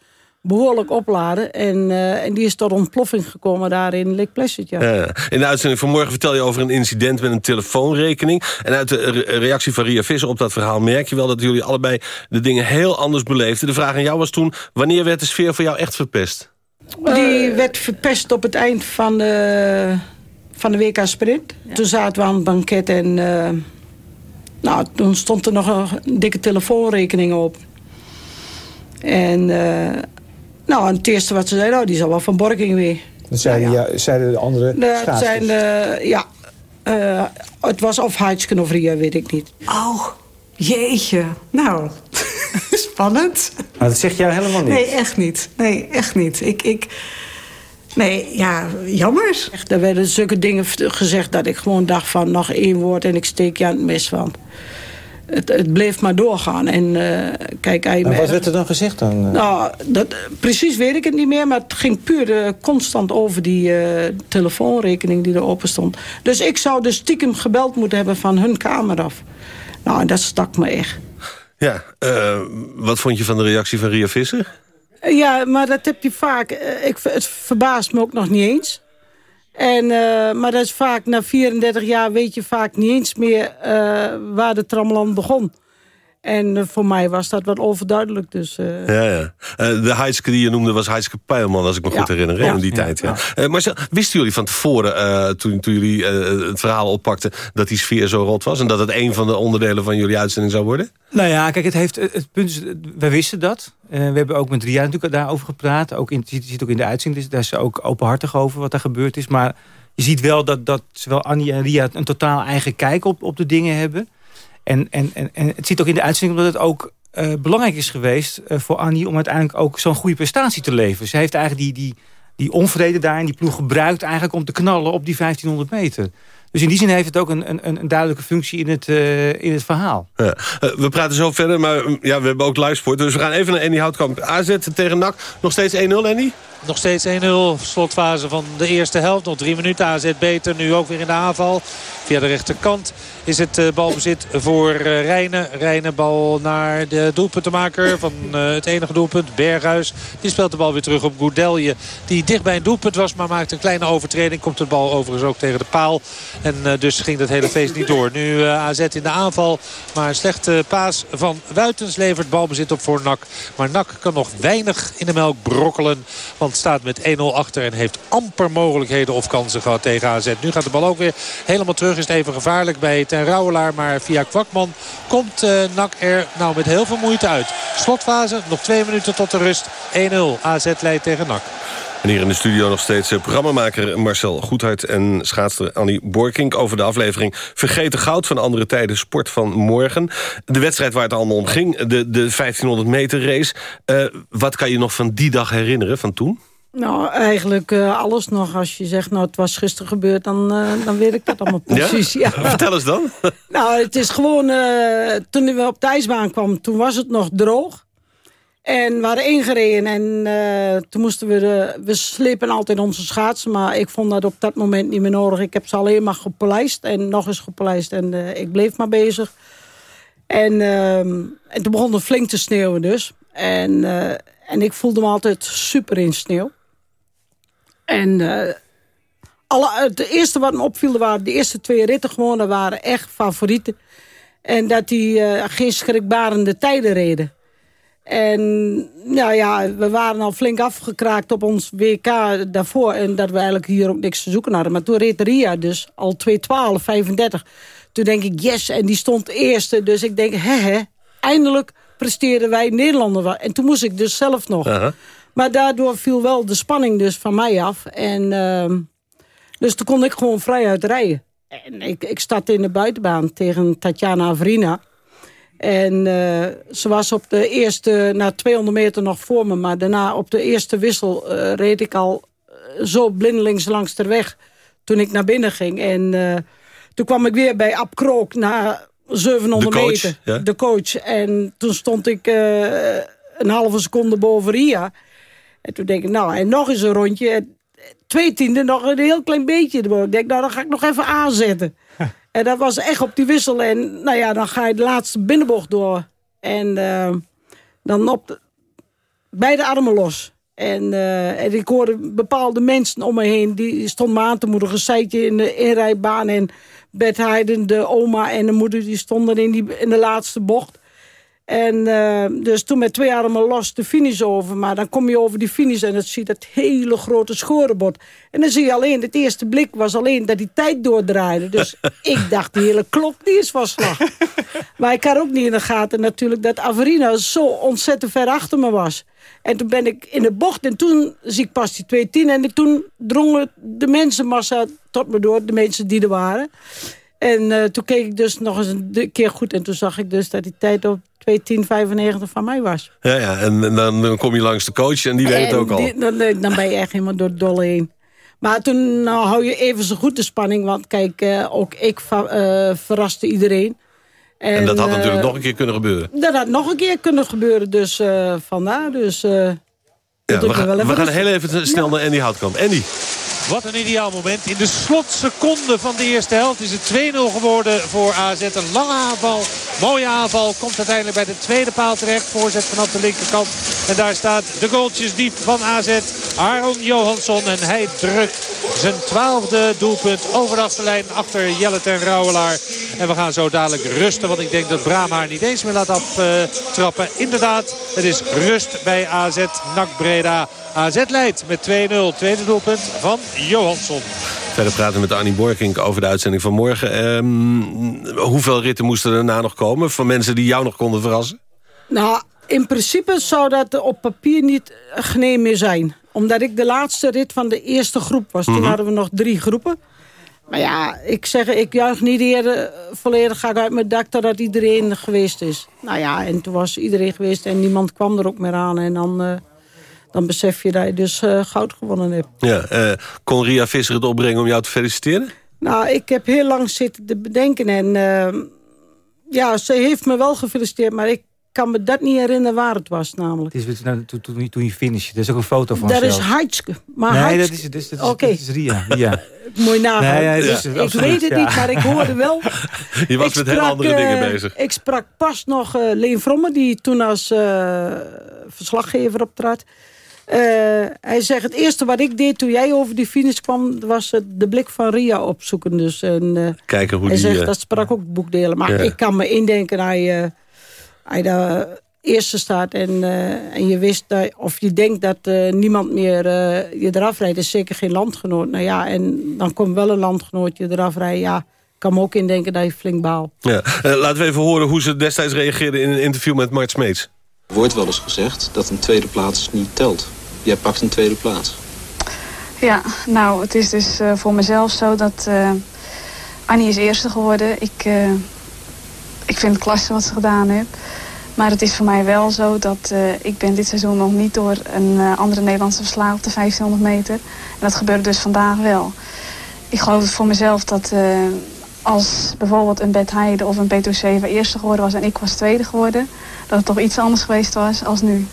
behoorlijk opladen. En, eh, en die is tot ontploffing gekomen daar in Lake Placid, ja. In de uitzending van morgen vertel je over een incident met een telefoonrekening. En uit de re- reactie van Ria Visser op dat verhaal merk je wel... dat jullie allebei de dingen heel anders beleefden. De vraag aan jou was toen, wanneer werd de sfeer voor jou echt verpest? Die werd verpest op het eind van de, van de WK Sprint. Toen zaten we aan het banket en... eh, nou, toen stond er nog een dikke telefoonrekening op. En... eh, nou, en het eerste wat ze zeiden, oh, die zal wel van Borking weer. Dat zeiden, ja, zeiden de andere Dat zijn de, ja. eh, het was of Heitsken of Ria, weet ik niet. Oh, jeetje. Nou, spannend. Maar dat zegt jou helemaal niet. Nee, echt niet. Nee, echt niet. Ik, ik... Nee, ja, jammer. Echt, er werden zulke dingen gezegd dat ik gewoon dacht van nog één woord en ik steek je aan het mes van. Het, het bleef maar doorgaan. En eh, kijk, hij Maar wat werd er dan gezegd dan? Nou, dat, precies weet ik het niet meer, maar het ging puur eh, constant over die eh, telefoonrekening die er open stond. Dus ik zou dus stiekem gebeld moeten hebben van hun kamer af. Nou, en dat stak me echt. Ja, eh, wat vond je van de reactie van Ria Visser? Ja, maar dat heb je vaak. Ik, het verbaast me ook nog niet eens. En, eh, maar dat is vaak, na 34 jaar weet je vaak niet eens meer eh, waar de trammeland begon. En eh, voor mij was dat wat overduidelijk. Dus, eh, Ja, ja. Eh, de Heidske die je noemde was Heidske Peilman, als ik me goed herinner, Ja. in die tijd. Ja. Eh, maar ze- wisten jullie van tevoren, eh, toen, toen jullie eh, het verhaal oppakten... dat die sfeer zo rot was en dat het een van de onderdelen van jullie uitzending zou worden? Nou ja, kijk, het, heeft, het punt is, wij wisten dat. We hebben ook met Ria natuurlijk daarover gepraat. Ook in, je ziet ook in de uitzending, dus daar is ze ook openhartig over wat er gebeurd is. Maar je ziet wel dat, dat zowel Annie en Ria een totaal eigen kijk op, op de dingen hebben. En, en, en, en het ziet ook in de uitzending omdat het ook eh, belangrijk is geweest eh, voor Annie... om uiteindelijk ook zo'n goede prestatie te leveren. Ze heeft eigenlijk die, die, die onvrede daar in die ploeg gebruikt... eigenlijk om te knallen op die 1500 meter. Dus in die zin heeft het ook een, een, een duidelijke functie in het, eh, in het verhaal. Ja. We praten zo verder, maar mm, ja, we hebben ook livesport. Dus we gaan even naar Andy Houtkamp. AZ tegen NAC. Nog steeds 1-0, Andy? Nog steeds 1-0, slotfase van de eerste helft. Nog drie minuten, AZ beter. Nu ook weer in de aanval. Via de rechterkant is het eh, balbezit voor eh, Rijnen. Rijnen bal naar de doelpuntenmaker van eh, het enige doelpunt, Berghuis. Die speelt de bal weer terug op Goudelje. Die dicht bij een doelpunt was, maar maakt een kleine overtreding. Komt de bal overigens ook tegen de paal. En dus ging dat hele feest niet door. Nu AZ in de aanval. Maar een slechte paas van Wuitens levert balbezit op voor NAC. Maar NAC kan nog weinig in de melk brokkelen. Want staat met 1-0 achter en heeft amper mogelijkheden of kansen gehad tegen AZ. Nu gaat de bal ook weer helemaal terug. Is het even gevaarlijk bij Ten Rouwelaar. Maar via Kwakman komt eh, NAC er nou met heel veel moeite uit. Slotfase, nog twee minuten tot de rust. 1-0. AZ leidt tegen NAC. En hier in de studio nog steeds eh, programmamaker Marcel Goedhart... en schaatster Annie Borkink over de aflevering... Vergeten goud van andere tijden, sport van morgen. De wedstrijd waar het allemaal om ging, de, de 1500 meter race. Eh, wat kan je nog van die dag herinneren, van toen? Nou, eigenlijk eh, alles nog. Als je zegt, nou, het was gisteren gebeurd, dan, dan weet ik dat allemaal precies. Ja? Vertel eens dan. Nou, het is gewoon... toen we op de ijsbaan kwamen, toen was het nog droog. En we waren ingereden en eh, toen moesten we... We slepen altijd onze schaatsen, maar ik vond dat op dat moment niet meer nodig. Ik heb ze alleen maar gepolijst en nog eens gepolijst en eh, ik bleef maar bezig. En, ehm, en toen begon het flink te sneeuwen dus. En, eh, en ik voelde me altijd super in sneeuw. En alle, het eerste wat me opviel, waren de eerste twee ritten gewoon, dat waren echt favorieten. En dat die geen schrikbarende tijden reden. En nou ja, we waren al flink afgekraakt op ons WK daarvoor. En dat we eigenlijk hier ook niks te zoeken hadden. Maar toen reed Ria dus al 2.12, 35. Toen denk ik, yes, en die stond eerste. Dus ik denk, hè, hè, eindelijk presteerden wij Nederlander. wat. En toen moest ik dus zelf nog. Maar daardoor viel wel de spanning dus van mij af. En ehm, dus toen kon ik gewoon vrijuit rijden. En ik, ik startte in de buitenbaan tegen Tatjana Avrina. En eh, ze was op de eerste, na 200 meter nog voor me. Maar daarna op de eerste wissel eh, reed ik al eh, zo blindelings langs de weg. Toen ik naar binnen ging. En toen kwam ik weer bij Ab Krook na 700 De coach, meter. ja. De coach. En toen stond ik een halve seconde boven Ria. En toen denk ik, nou, en nog eens een rondje. Twee tiende, nog een heel klein beetje. Ik denk, nou, dan ga ik nog even aanzetten. En dat was echt op die wissel. En nou ja, dan ga je de laatste binnenbocht door. En eh, dan op de, beide armen los. En, eh, en ik hoorde bepaalde mensen om me heen... die stonden me aan te moedigen. Seitje in de inrijbaan en Bert Heiden, de oma en de moeder... die stonden in, die, in de laatste bocht. En eh, dus toen met twee armen los de finish over. Maar dan kom je over die finish en dan zie je dat hele grote schorenbord. En dan zie je alleen, het eerste blik was alleen dat die tijd doordraaide. Dus ik dacht, die hele klok die is van slag. maar ik had ook niet in de gaten natuurlijk dat Averina zo ontzettend ver achter me was. En toen ben ik in de bocht en toen zie ik pas die 210. En toen drongen de mensenmassa tot me door, de mensen die er waren. En uh, toen keek ik dus nog eens een keer goed. En toen zag ik dus dat die tijd op 2.10.95 van mij was. Ja, ja en, en dan, dan, kom je langs de coach en die weet het ook al. Die, dan, dan, ben je echt helemaal door het dolle heen. Maar toen nou, hou je even zo goed de spanning. Want kijk, uh, ook ik uh, verraste iedereen. En, en dat had natuurlijk nog een keer kunnen gebeuren. Dat had nog een keer kunnen gebeuren. Dus vandaar. Dus, ja, we, gaan, we gaan heel even snel naar Andy Houtkamp. Andy. Wat een ideaal moment. In de slotseconde van de eerste helft is het 2-0 geworden voor AZ. Een lange aanval, mooie aanval. Komt uiteindelijk bij de tweede paal terecht. Voorzet vanaf de linkerkant. En daar staat de goaltjes diep van AZ. Aaron Johansson. En hij drukt zijn twaalfde doelpunt over de achterlijn achter Jelle ten Rauwelaar. En we gaan zo dadelijk rusten. Want ik denk dat Brahma haar niet eens meer laat aftrappen. Inderdaad, het is rust bij AZ NAC Breda. AZ leidt met 2-0. Tweede doelpunt van Johansson. Verder praten met Arnie Borkink over de uitzending van morgen. Ehm, hoeveel ritten moesten er daarna nog komen van mensen die jou nog konden verrassen? Nou, in principe zou dat op papier niet genee meer zijn. Omdat ik de laatste rit van de eerste groep was. Toen Mhm. hadden we nog drie groepen. Maar ja, ik zeg, ik juich niet eerder volledig ga ik uit mijn dak dat iedereen geweest is. Nou ja, en toen was iedereen geweest en niemand kwam er ook meer aan. En dan, eh, dan besef je dat je dus eh, goud gewonnen hebt. Ja, eh, kon Ria Visser het opbrengen om jou te feliciteren? Nou, ik heb heel lang zitten te bedenken. En eh, ja, ze heeft me wel gefeliciteerd. Maar ik kan me dat niet herinneren waar het was namelijk. Het is nou, toen, toen, toen je finished. Er is ook een foto van Dat is. Heitske. Maar nee, Heitske- dat is, dat is, dat is, Oké. dat is Ria. Ja. Mooi nagaan. Nee, ja, dat is ik weet het ja. niet, maar ik hoorde wel. Je was Ik met heel sprak, andere eh, dingen bezig. Ik sprak pas nog eh, Leen Vromme, die toen als eh, verslaggever optrad. Eh, hij zegt, het eerste wat ik deed toen jij over die finish kwam... was de blik van Ria opzoeken. Dus, en, eh, Kijken hoe hij die... zegt, eh, dat sprak ook boekdelen. Maar Ja. ik kan me indenken, hij, hij de eerste staat... En, en je wist, dat, of je denkt dat niemand meer je eraf rijdt... is zeker geen landgenoot. Nou ja, en dan komt wel een landgenoot je eraf rijden. Ja, ik kan me ook indenken dat je flink baal. ja. Laten we even horen hoe ze destijds reageerden in een interview met Mart Smeets. Wordt wel eens gezegd dat een tweede plaats niet telt. Jij pakt een tweede plaats. Ja, nou, het is dus eh, voor mezelf zo dat eh, Annie is eerste geworden. Ik, eh, ik vind het klasse wat ze gedaan heeft. Maar het is voor mij wel zo dat ik ben dit seizoen nog niet door een andere Nederlandse verslagen op de 1500 meter. En dat gebeurt dus vandaag wel. Ik geloof voor mezelf dat als bijvoorbeeld een Bert Heide of een Petruseva eerste geworden was en ik was tweede geworden, dat het toch iets anders geweest was als nu.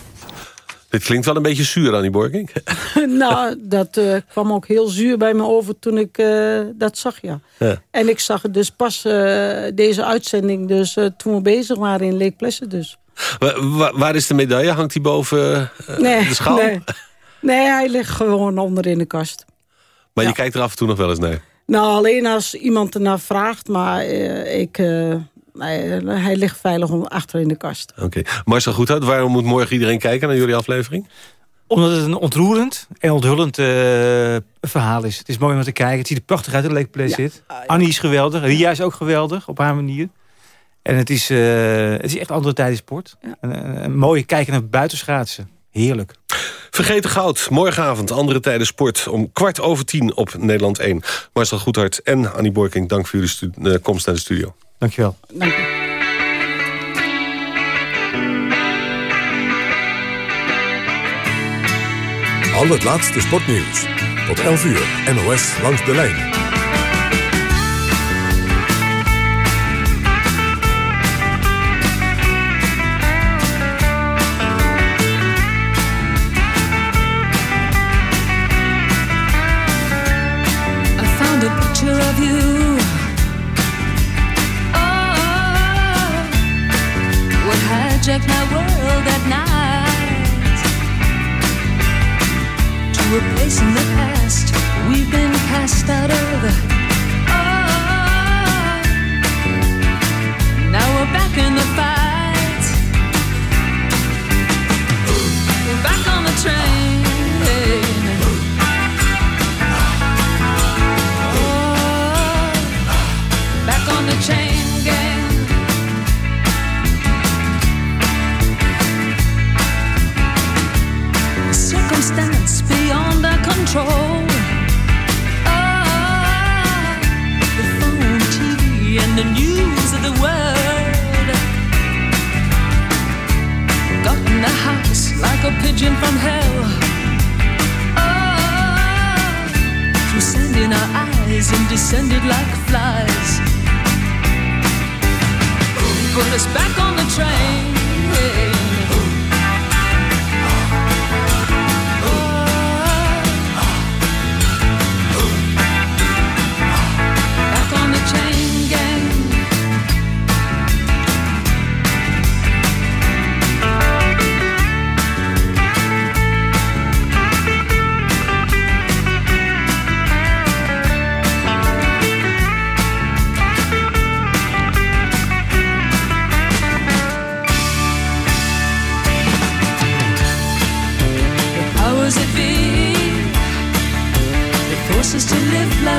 Dit klinkt wel een beetje zuur, Annie Borking. nou, dat eh, kwam ook heel zuur bij me over toen ik eh, dat zag, ja. Ja. En ik zag het dus pas, eh, deze uitzending, dus eh, toen we bezig waren in Lake Placid dus. Wa- wa- waar is de medaille? Hangt die boven Nee, de schaal? nee. nee, hij ligt gewoon onder in de kast. Maar je kijkt er af en toe nog wel eens naar. Nou, alleen als iemand ernaar vraagt, maar eh, ik, eh, nee, hij ligt veilig onder- achter in de kast. Oké. Marcel Goedhout, waarom moet morgen iedereen kijken naar jullie aflevering? Omdat het een ontroerend en onthullend eh, verhaal is. Het is mooi om te kijken. Het ziet er prachtig uit, de Lake Placid. Annie is geweldig. Ria is ook geweldig, op haar manier. En het is, eh, het is echt andere tijden sport. Een, een mooie kijken naar buitenschaatsen. Heerlijk. Vergeten goud, morgenavond, andere tijden sport... om kwart over tien op Nederland 1. Marcel Goedhart en Annie Borking, dank voor jullie eh, komst naar de studio. Dankjewel. Dank je. Al het laatste sportnieuws. Tot 11 uur, NOS langs de lijn. In the past we've been cast out of. Control. Ah, the phone, TV, and the news of the world got in the house like a pigeon from hell. Ah, through sand in our eyes and descended like flies. Put us back on the train.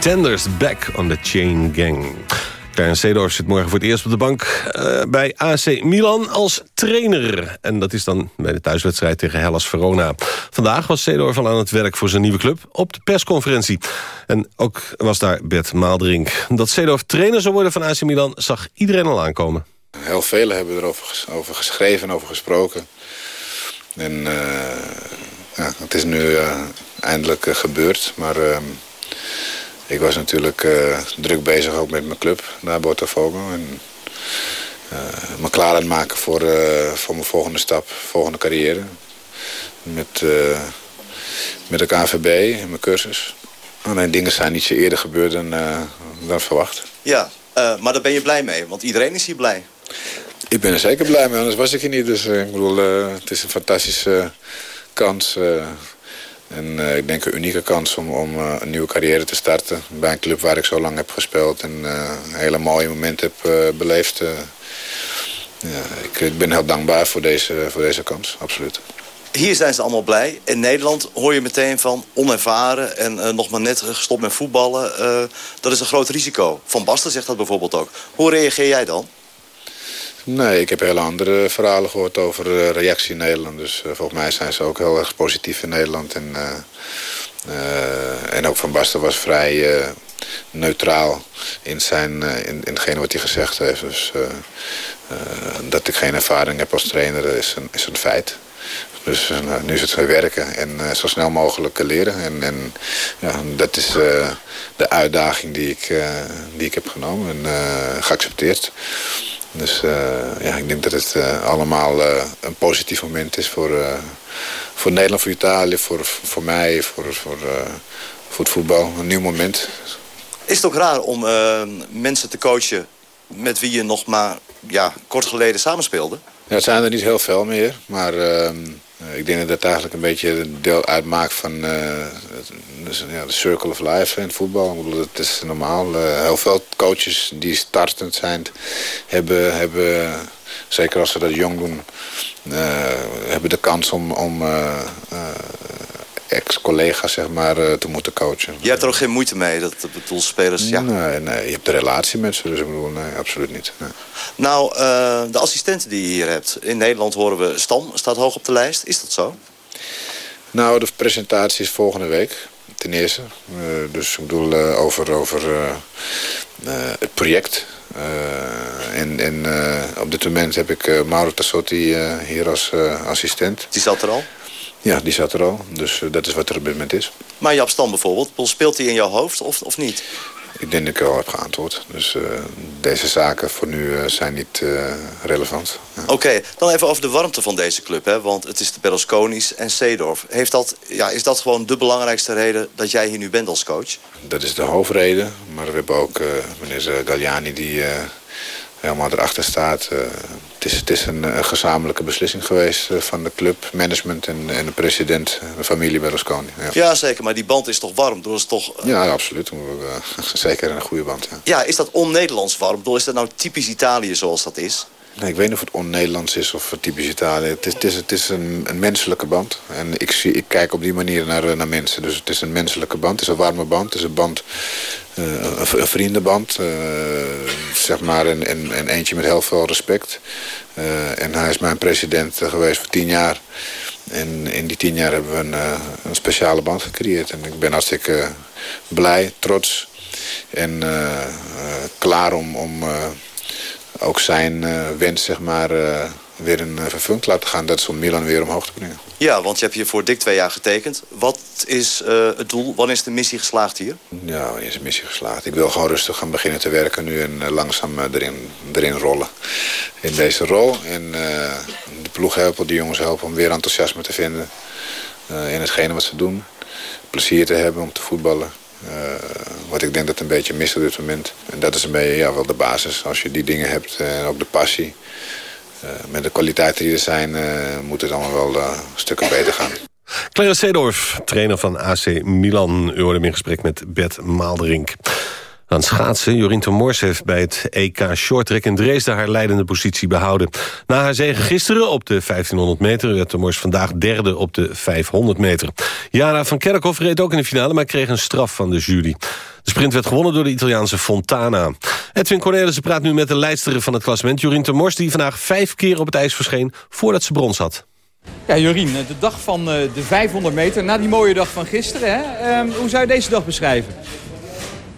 Pretenders back on the chain gang. Clarence Seedorf zit morgen voor het eerst op de bank eh, bij AC Milan als trainer. En dat is dan bij de thuiswedstrijd tegen Hellas Verona. Vandaag was Seedorf al aan het werk voor zijn nieuwe club op de persconferentie. En ook was daar Bert Maaldrink. Dat Seedorf trainer zou worden van AC Milan zag iedereen al aankomen. Heel velen hebben erover over geschreven en over gesproken. En eh, ja, het is nu eh, eindelijk gebeurd. Maar eh, ik was natuurlijk eh, druk bezig ook met mijn club naar Botafogo. En eh, me klaar aan het maken voor, eh, voor mijn volgende stap, volgende carrière. Met, met de KNVB en mijn cursus. Alleen dingen zijn ietsje eerder gebeurd dan, dan verwacht. Ja, maar daar ben je blij mee, want iedereen is hier blij. Ik ben er zeker blij mee, anders was ik hier niet. Dus ik bedoel, het is een fantastische kans. En eh, ik denk een unieke kans om, om eh, een nieuwe carrière te starten. Bij een club waar ik zo lang heb gespeeld en eh, hele mooie moment heb beleefd. ja, ik, ben heel dankbaar voor deze, voor deze kans, absoluut. Hier zijn ze allemaal blij. In Nederland hoor je meteen van onervaren en nog maar net gestopt met voetballen. dat is een groot risico. Van Basten zegt dat bijvoorbeeld ook. Hoe reageer jij dan? Nee, ik heb hele andere verhalen gehoord over eh, reactie in Nederland. Dus eh, volgens mij zijn ze ook heel erg positief in Nederland. En, eh, en ook Van Basten was vrij neutraal in, zijn, in, in wat hij gezegd heeft. Dus dat ik geen ervaring heb als trainer is een, is een feit. Dus nou, nu is het werken en zo snel mogelijk leren. En, en ja, dat is de uitdaging die ik, die ik heb genomen en geaccepteerd. Dus eh, ja, ik denk dat het eh, allemaal eh, een positief moment is voor, voor Nederland, voor Italië, voor, voor mij, voor, voor, voor het voetbal. Een nieuw moment. Is het ook raar om mensen te coachen met wie je nog maar ja, kort geleden samenspeelde? Ja, het zijn er niet heel veel meer, maar ehm, ik denk dat het eigenlijk een beetje deel uitmaakt van eh, dus, ja, de circle of life in voetbal. Ik het is normaal. Eh, heel veel coaches die startend zijn, hebben, hebben zeker als ze dat jong doen, eh, hebben de kans om, om eh, eh, ex-collega's zeg maar, eh, te moeten coachen. Je hebt er ook geen moeite mee, dat dat bedoel spelers. Ja. Nee, nee, je hebt de relatie met ze, dus ik bedoel, nee, absoluut niet. nee. Nou, eh, de assistenten die je hier hebt. In Nederland horen we Stam, staat hoog op de lijst. Is dat zo? Nou, de presentatie is volgende week, ten eerste. Eh, dus ik bedoel over, over het project. En en op dit moment heb ik eh, Mauro Tassotti hier als assistent. Die zat er al? Ja, die zat er al. Dus eh, dat is wat er op dit moment is. Maar Jap Stam bijvoorbeeld, speelt hij in jouw hoofd of, of niet? Ik denk dat ik al heb geantwoord. Dus eh, deze zaken voor nu eh, zijn niet relevant. Oké, dan even over de warmte van deze club. Hè? Want het is de Berlusconi's en Seedorf. Heeft dat, ja, is dat gewoon de belangrijkste reden dat jij hier nu bent als coach? Dat is de hoofdreden. Maar we hebben ook meneer Galliani die helemaal erachter staat. Eh, het, is, het is een eh, gezamenlijke beslissing geweest eh, van de club, management en, en de president, de familie Berlusconi. Ja, Ja, zeker, maar die band is toch warm? Dat is toch, ja absoluut. Zeker een goede band. Ja. ja, is dat on-Nederlands warm? Bedoel, Is dat nou typisch Italië zoals dat is? Nee, ik weet niet of het on-Nederlands is of typisch Italië. Het is, het is, een, een menselijke band. En ik, zie, ik kijk op die manier naar, eh, naar mensen. Dus het is een menselijke band. Het is een warme band. Het is een band, eh, een, vriendenband. eh, zeg maar, en, en, en eentje met heel veel respect. En hij is mijn president geweest voor tien jaar. En in die tien jaar hebben we een, speciale band gecreëerd. En ik ben hartstikke blij, trots en klaar om... om ook zijn eh, wens zeg maar, eh, weer een vervuld te laten gaan. Dat is om Milan weer omhoog te brengen. Ja, want je hebt hier voor dik twee jaar getekend. Wat is eh, het doel? Wanneer is de missie geslaagd hier? Ja, wanneer is de missie geslaagd? Ik wil gewoon rustig gaan beginnen te werken nu en eh, langzaam eh, erin, erin rollen. In deze rol. En eh, de ploeg helpen, de jongens helpen om weer enthousiasme te vinden. eh, in hetgene wat ze doen. Plezier te hebben om te voetballen. Eh, wat ik denk dat een beetje mist op dit moment. En dat is een beetje ja, wel de basis. Als je die dingen hebt en ook de passie. eh, met de kwaliteiten die er zijn, eh, moet het allemaal wel eh, stukken beter gaan. Clarence Seedorf, trainer van AC Milan. U hoorde hem in gesprek met Bert Maalderink. Aan schaatsen, Jorien Mors heeft bij het EK Shorttrack in Dresden haar leidende positie behouden. Na haar zege gisteren op de 1500 meter werd de Mors vandaag derde op de 500 meter. Jara van Kerkhoff reed ook in de finale, maar kreeg een straf van de jury. De sprint werd gewonnen door de Italiaanse Fontana. Edwin Cornelissen praat nu met de leidster van het klassement, Jorien Mors, die vandaag vijf keer op het ijs verscheen voordat ze brons had. Ja, Jorien, de dag van eh, de 500 meter, na die mooie dag van gisteren, hè? Ehm, hoe zou je deze dag beschrijven?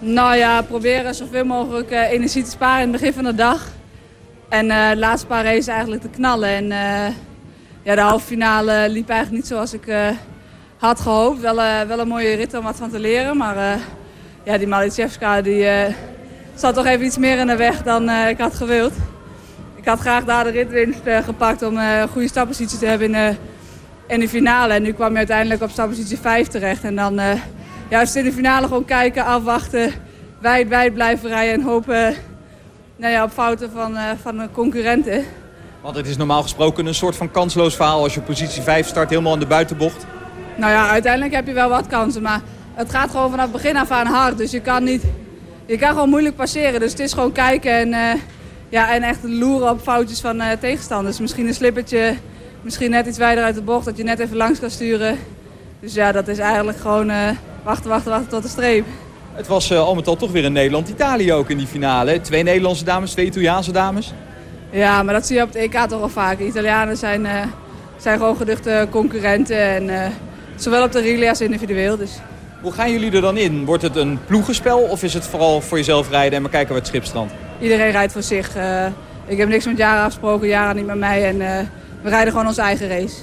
Nou ja, proberen zoveel mogelijk eh, energie te sparen in het begin van de dag. En eh, de laatste paar races eigenlijk te knallen. En eh, ja, de halve finale liep eigenlijk niet zoals ik eh, had gehoopt. Wel, eh, wel een mooie rit om wat van te leren. Maar eh, ja, die Malichevska die, eh, zat toch even iets meer in de weg dan eh, ik had gewild. Ik had graag daar de ritwinst eh, gepakt om eh, een goede startpositie te hebben in in de finale. En nu kwam je uiteindelijk op startpositie 5 terecht. En dan eh, juist in de finale gewoon kijken, afwachten, wijd, wijd blijven rijden en hopen nou ja, op fouten van, eh, van de concurrenten. Want het is normaal gesproken een soort van kansloos verhaal als je op positie 5 start, helemaal aan de buitenbocht. Nou ja, uiteindelijk heb je wel wat kansen, maar het gaat gewoon vanaf het begin af aan hard. Dus je kan, niet, je kan gewoon moeilijk passeren. Dus het is gewoon kijken en, eh, ja, en echt loeren op foutjes van eh, tegenstanders. Misschien een slippertje, misschien net iets wijder uit de bocht, dat je net even langs kan sturen. Dus ja, dat is eigenlijk gewoon wachten, wachten, wachten tot de streep. Het was eh, al met al toch weer een Nederland-Italië ook in die finale. Twee Nederlandse dames, twee Italiaanse dames. Ja, maar dat zie je op het EK toch wel vaak. De Italianen zijn, eh, zijn gewoon geduchte concurrenten. En, eh, zowel op de relay als individueel. Dus. Hoe gaan jullie er dan in? Wordt het een ploegenspel of is het vooral voor jezelf rijden en maar kijken waar het schip strandt? Iedereen rijdt voor zich. Ik heb niks met Jara afgesproken, Jara niet met mij. En we rijden gewoon onze eigen race.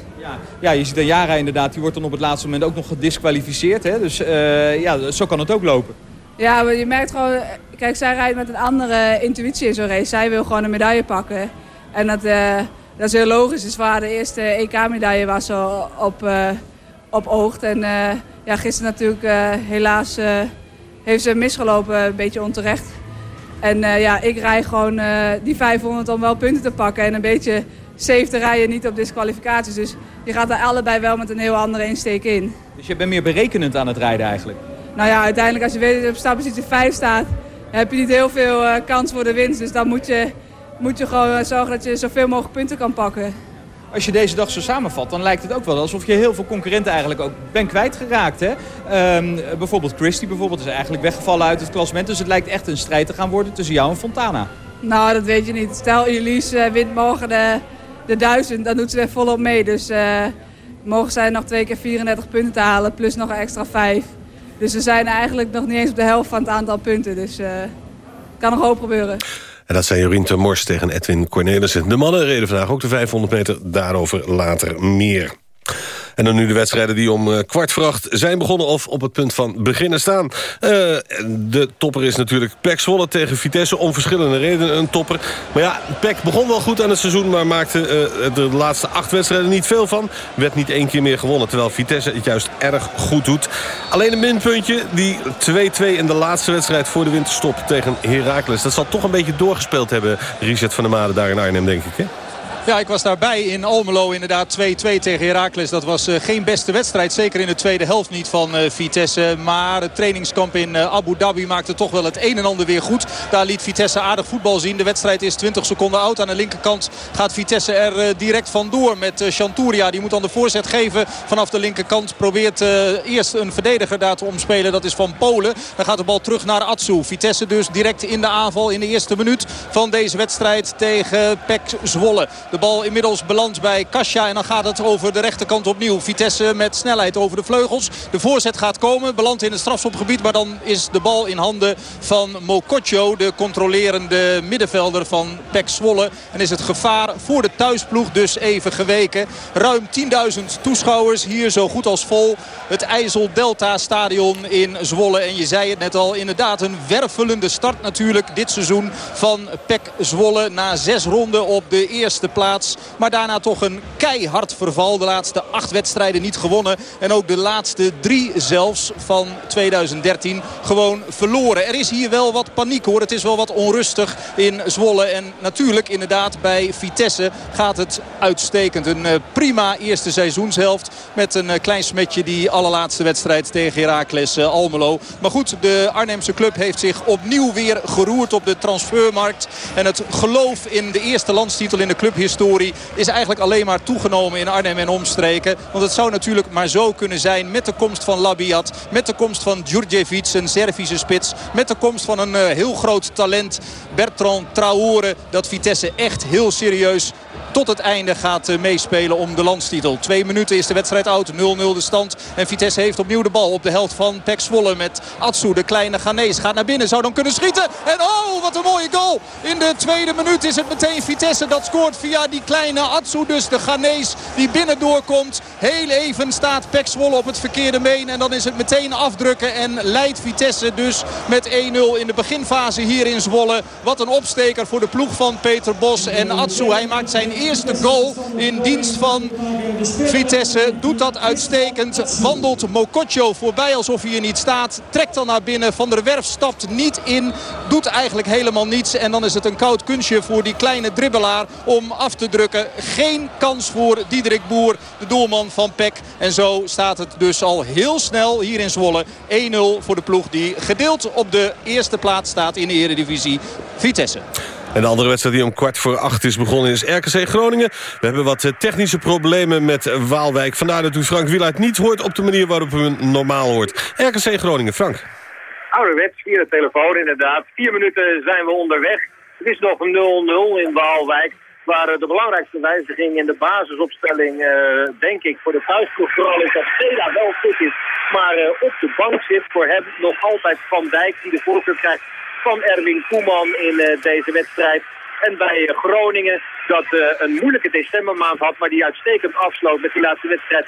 Ja, je ziet een Jara inderdaad, die wordt dan op het laatste moment ook nog gedisqualificeerd. Hè? Dus eh, ja, zo kan het ook lopen. Ja, maar je merkt gewoon... Kijk, zij rijdt met een andere intuïtie in zo'n race. Zij wil gewoon een medaille pakken. En dat, eh, dat is heel logisch. Dus waar de eerste EK-medaille was zo op, eh, op oogt. En ja, gisteren natuurlijk helaas heeft ze misgelopen, een beetje onterecht. En ja, ik rij gewoon die 500 om wel punten te pakken en een beetje safe te rijden, niet op disqualificaties. Dus je gaat er allebei wel met een heel andere insteek in. Dus je bent meer berekenend aan het rijden eigenlijk? Nou ja, uiteindelijk als je weet dat je op startpositie 5 staat, heb je niet heel veel eh, kans voor de winst. Dus dan moet je, moet je gewoon zorgen dat je zoveel mogelijk punten kan pakken. Als je deze dag zo samenvat, dan lijkt het ook wel alsof je heel veel concurrenten eigenlijk ook bent kwijtgeraakt. Hè? Ehm, bijvoorbeeld Christie bijvoorbeeld is eigenlijk weggevallen uit het klassement. Dus het lijkt echt een strijd te gaan worden tussen jou en Fontana. Nou, dat weet je niet. Stel, Elise eh, wint morgen de, de 1000, dan doet ze er volop mee. Dus eh mogen zij nog twee keer 34 punten te halen, plus nog extra 5. Dus we zijn eigenlijk nog niet eens op de helft van het aantal punten. Dus eh kan nog hoop gebeuren. En dat zijn Jorien ten Mors tegen Edwin Cornelissen. De mannen reden vandaag ook de 500 meter, daarover later meer. En dan nu de wedstrijden die om eh, kwart voor acht zijn begonnen... of op het punt van beginnen staan. Eh, de topper is natuurlijk Pek Zwolle tegen Vitesse. Om verschillende redenen een topper. Maar ja, Pek begon wel goed aan het seizoen... maar maakte uh, de laatste acht wedstrijden niet veel van. Werd niet één keer meer gewonnen. Terwijl Vitesse het juist erg goed doet. Alleen een minpuntje, die 2-2 in de laatste wedstrijd... voor de winterstop tegen Heracles. Dat zal toch een beetje doorgespeeld hebben... Richard van der Made daar in Arnhem, denk ik, hè? Ja, ik was daarbij in Almelo inderdaad 2-2 tegen Heracles. Dat was uh, geen beste wedstrijd. Zeker in de tweede helft niet van uh, Vitesse. Maar het trainingskamp in uh, Abu Dhabi maakte toch wel het een en ander weer goed. Daar liet Vitesse aardig voetbal zien. De wedstrijd is 20 seconden oud. Aan de linkerkant gaat Vitesse er direct vandoor met Chanturia. Die moet dan de voorzet geven vanaf de linkerkant. Probeert eerst een verdediger daar te omspelen. Dat is van Polen. Dan gaat de bal terug naar Atsu. Vitesse dus direct in de aanval in de eerste minuut van deze wedstrijd tegen Pek Zwolle. De bal inmiddels belandt bij Kasia. En dan gaat het over de rechterkant opnieuw. Vitesse met snelheid over de vleugels. De voorzet gaat komen. Belandt in het strafschopgebied. Maar dan is de bal in handen van Mokotjo. De controlerende middenvelder van Pek Zwolle. En is het gevaar voor de thuisploeg dus even geweken. Ruim 10.000 toeschouwers hier zo goed als vol. Het IJssel Delta stadion in Zwolle. En je zei het net al. Inderdaad een wervelende start natuurlijk dit seizoen van Pek Zwolle. Na zes ronden op de eerste plaats. Maar daarna toch een keihard verval. De laatste acht wedstrijden niet gewonnen. En ook de laatste drie zelfs van 2013 gewoon verloren. Er is hier wel wat paniek hoor. Het is wel wat onrustig in Zwolle. En natuurlijk inderdaad bij Vitesse gaat het uitstekend. Een prima eerste seizoenshelft. Met een klein smetje die allerlaatste wedstrijd tegen Heracles Almelo. Maar goed, de Arnhemse club heeft zich opnieuw weer geroerd op de transfermarkt. En het geloof in de eerste landstitel in de clubhistorie is eigenlijk alleen maar toegenomen in Arnhem en omstreken. Want het zou natuurlijk maar zo kunnen zijn met de komst van Labiat. Met de komst van Djurdjevic, een Servische spits. Met de komst van een uh, heel groot talent, Bertrand Traore. Dat Vitesse echt heel serieus tot het einde gaat uh, meespelen om de landstitel. Twee minuten is de wedstrijd oud, 0-0 de stand. En Vitesse heeft opnieuw de bal op de helft van Pek Zwolle met Atsu, de kleine Ghanese. Gaat naar binnen, zou dan kunnen schieten. En oh, wat een mooie goal. In de tweede minuut is het meteen Vitesse dat scoort via die kleine Atsu. Dus de Ghanese die binnen doorkomt. Heel even staat Pek Zwolle op het verkeerde been. En dan is het meteen afdrukken en leidt Vitesse dus met 1-0 in de beginfase hier in Zwolle. Wat een opsteker voor de ploeg van Peter Bos. En Atsu, hij maakt zijn eerste goal in dienst van Vitesse. Doet dat uitstekend. Wandelt Mokotjo voorbij alsof hij er niet staat. Trekt dan naar binnen. Van der Werf stapt niet in. Doet eigenlijk helemaal niets. En dan is het een koud kunstje voor die kleine dribbelaar om af te drukken. Geen kans voor Diederik Boer, de doelman van PEC. En zo staat het dus al heel snel hier in Zwolle. 1-0 voor de ploeg die gedeeld op de eerste plaats staat in de eredivisie. Vitesse. En de andere wedstrijd die om kwart voor acht is begonnen is RKC Groningen. We hebben wat technische problemen met Waalwijk. Vandaar dat u Frank Wielaert niet hoort op de manier waarop u hem normaal hoort. RKC Groningen, Frank. Ouderwets via de telefoon inderdaad. Vier minuten zijn we onderweg. Het is nog 0-0 in Waalwijk. Waar de belangrijkste wijziging in de basisopstelling, uh, denk ik, voor de thuisploeg vooral is dat Seda wel fit is. Maar uh, op de bank zit voor hem nog altijd Van Dijk die de voorkeur krijgt van Erwin Koeman in deze wedstrijd. En bij Groningen dat een moeilijke decembermaand had, maar die uitstekend afsloot met die laatste wedstrijd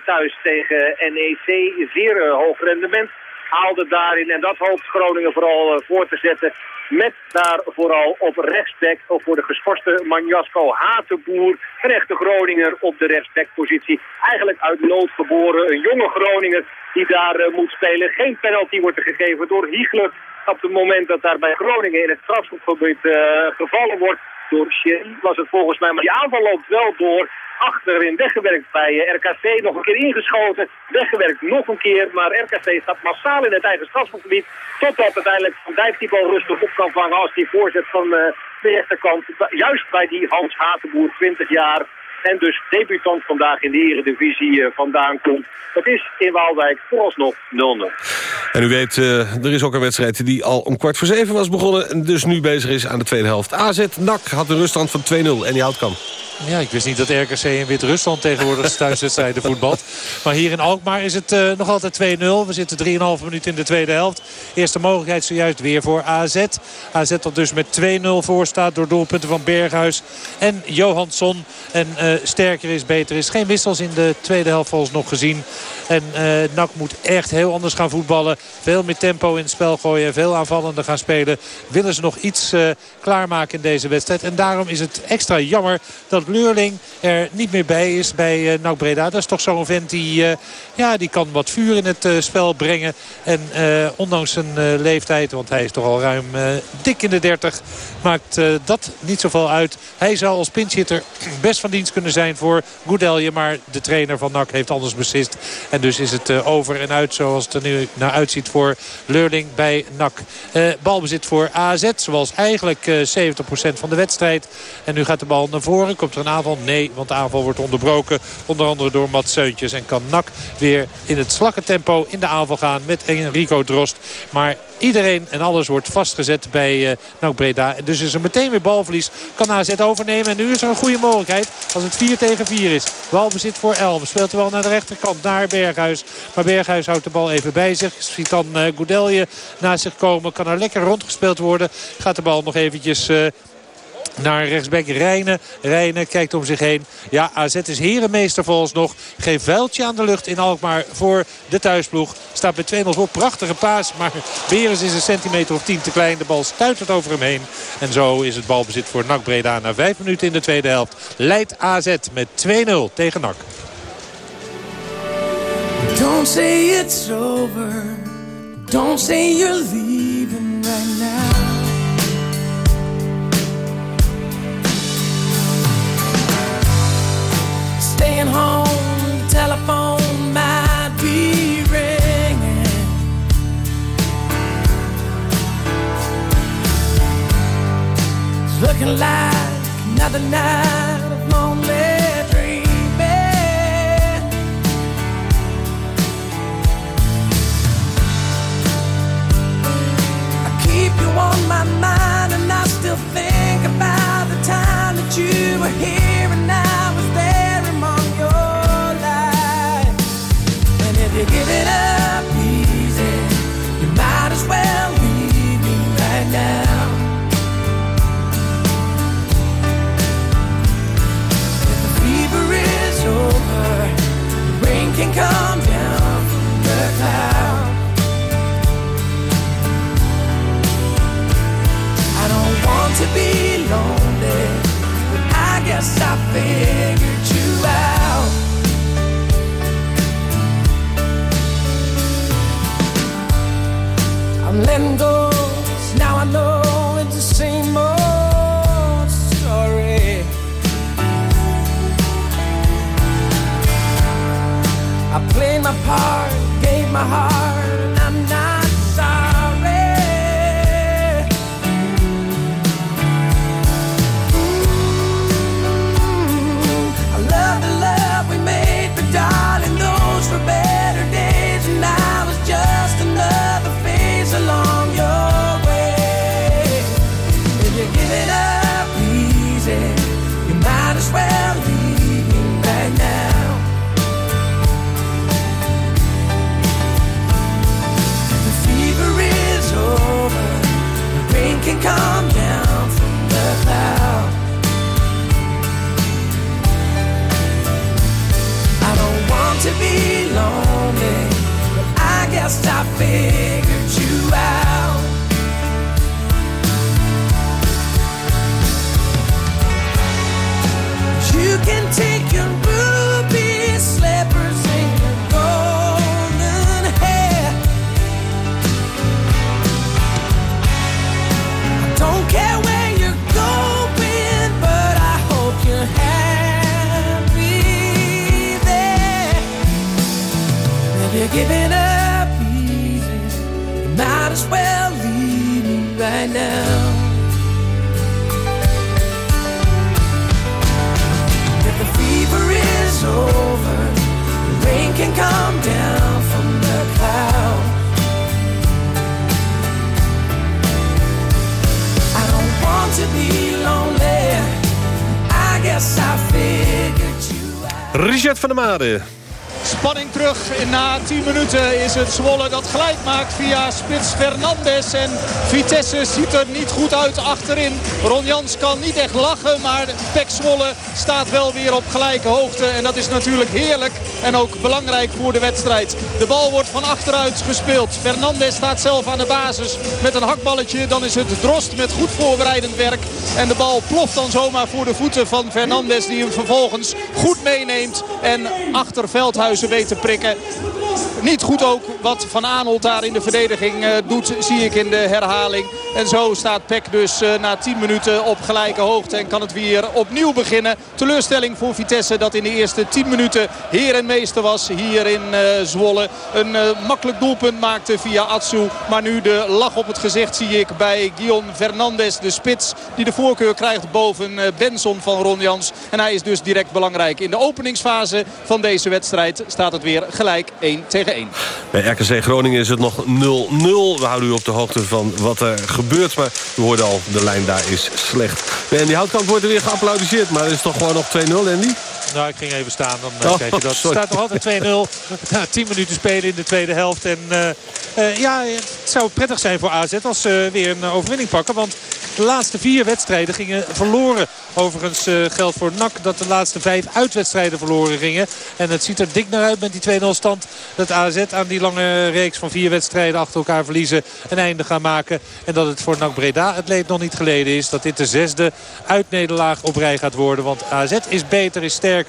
5-2 thuis tegen NEC. Zeer hoog rendement. Haalde daarin. En dat hoopt Groningen vooral uh, voor te zetten. Met daar vooral op rechtsback of voor de geschorste Manjasko Hatenboer. Een Groninger op de rechtsbackpositie. Eigenlijk uit nood geboren. Een jonge Groninger die daar uh, moet spelen. Geen penalty wordt er gegeven door Hiegler. Op het moment dat daar bij Groningen in het strafschopgebied uh, gevallen wordt door Sherry was het volgens mij. Maar die aanval loopt wel door achterin weggewerkt bij eh, RKC. Nog een keer ingeschoten, weggewerkt nog een keer. Maar RKC staat massaal in het eigen strafschopgebied. Totdat uiteindelijk Van Dijk die bal rustig op kan vangen als die voorzet van uh, de rechterkant. Juist bij die Hans Hatenboer, 20 jaar. En dus debutant vandaag in de Eredivisie uh, vandaan komt. Het is in Waalwijk vooralsnog 0-0. En u weet, er is ook een wedstrijd die al om kwart voor zeven was begonnen... en dus nu bezig is aan de tweede helft. AZ NAC had een ruststand van 2-0 en die houdt kan. Ja, ik wist niet dat RKC in Wit-Rusland tegenwoordig thuiswedstrijden voetbalt. Maar hier in Alkmaar is het uh, nog altijd 2-0. We zitten 3,5 minuten in de tweede helft. Eerste mogelijkheid zojuist weer voor AZ. AZ dat dus met 2-0 voor staat door doelpunten van Berghuis en Johansson. En uh, sterker is, beter is. Geen wissels in de tweede helft volgens nog gezien. En uh, NAC moet echt heel anders gaan voetballen. Veel meer tempo in het spel gooien. En veel aanvallender gaan spelen. Willen ze nog iets klaarmaken in deze wedstrijd. En daarom is het extra jammer dat Leurling er niet meer bij is bij uh, NAC Breda. Dat is toch zo'n vent die, uh, ja, die kan wat vuur in het uh, spel brengen. En ondanks zijn leeftijd, want hij is toch al ruim dik in de 30, maakt dat niet zoveel uit. Hij zou als pinchitter best van dienst kunnen zijn voor Goudelje. Maar de trainer van NAC heeft anders beslist. En dus is het over en uit zoals het er nu naar uitziet voor Leurling bij NAC. Balbezit voor AZ zoals eigenlijk uh, 70% van de wedstrijd. En nu gaat de bal naar voren. Komt er een aanval? Nee, want de aanval wordt onderbroken. Onder andere door Mats Seuntjes. En kan NAC weer in het slakke tempo in de aanval gaan met Enrico Drost. Maar Iedereen en alles wordt vastgezet bij uh, Breda. Dus is er meteen weer balverlies. Kan AZ overnemen. En nu is er een goede mogelijkheid als het 4 tegen 4 is. Balbezit voor Elm. Speelt bal naar de rechterkant. Naar Berghuis. Maar Berghuis houdt de bal even bij zich. Ziet dan uh, Goudelje naast zich komen. Kan er lekker rondgespeeld worden. Gaat de bal nog eventjes... Uh, naar rechtsback Rijnen. Rijnen kijkt om zich heen. Ja, AZ is herenmeester nog. Geen vuiltje aan de lucht in Alkmaar voor de thuisploeg. Staat bij 2-0 voor. Prachtige paas. Maar Beres is een centimeter of 10 te klein. De bal stuitert over hem heen. En zo is het balbezit voor NAC Breda na 5 minuten in de tweede helft. Leidt AZ met 2-0 tegen NAC. Don't say it's over. Don't say you're leaving right now. Staying home, the telephone might be ringing. It's looking like another night can come down from the clouds. I don't want to be lonely, but I guess I figured you out. I'm letting go, heart, gave my heart. Richard van der Made. Spanning terug. Na 10 minuten is het Zwolle dat gelijk maakt via spits Fernandes. En Vitesse ziet er niet goed uit achterin. Ron Jans kan niet echt lachen, maar Pek Zwolle staat wel weer op gelijke hoogte. En dat is natuurlijk heerlijk en ook belangrijk voor de wedstrijd. De bal wordt van achteruit gespeeld. Fernandes staat zelf aan de basis met een hakballetje. Dan is het Drost met goed voorbereidend werk. En de bal ploft dan zomaar voor de voeten van Fernandes. Die hem vervolgens goed meeneemt en achter Veldhuizen te prikken. Niet goed ook wat Van Aanholt daar in de verdediging eh, doet, zie ik in de herhaling. En zo staat Peck dus eh, na 10 minuten op gelijke hoogte en kan het weer opnieuw beginnen. Teleurstelling voor Vitesse dat in de eerste 10 minuten heer en meester was hier in eh, Zwolle. Een makkelijk doelpunt maakte via Atsu. Maar nu de lach op het gezicht zie ik bij Guion Fernandes, de spits. Die de voorkeur krijgt boven Benson van Ron Jans. En hij is dus direct belangrijk. In de openingsfase van deze wedstrijd staat het weer gelijk 1 tegen 1. Bij RKC Groningen is het nog 0-0. We houden u op de hoogte van wat er gebeurt. Maar u hoorde al, de lijn daar is slecht. Bij Andy Houtkamp wordt er weer geapplaudiseerd. Maar het is toch gewoon nog 2-0, Andy? Nou, ik ging even staan, dan uh, Oh, kijk je dat. Het sorry. staat nog altijd 2-0 na 10 minuten spelen in de tweede helft. En eh, eh, ja, het zou prettig zijn voor AZ als ze weer een eh, overwinning pakken. Want de laatste vier wedstrijden gingen verloren. Overigens eh, geldt voor NAC dat de laatste vijf uitwedstrijden verloren gingen. En het ziet er dik naar uit met die 2-0 stand. Dat AZ aan die lange reeks van vier wedstrijden achter elkaar verliezen een einde gaan maken. En dat het voor NAC Breda het leed nog niet geleden is. Dat dit de zesde uitnederlaag op rij gaat worden. Want AZ is beter, is sterker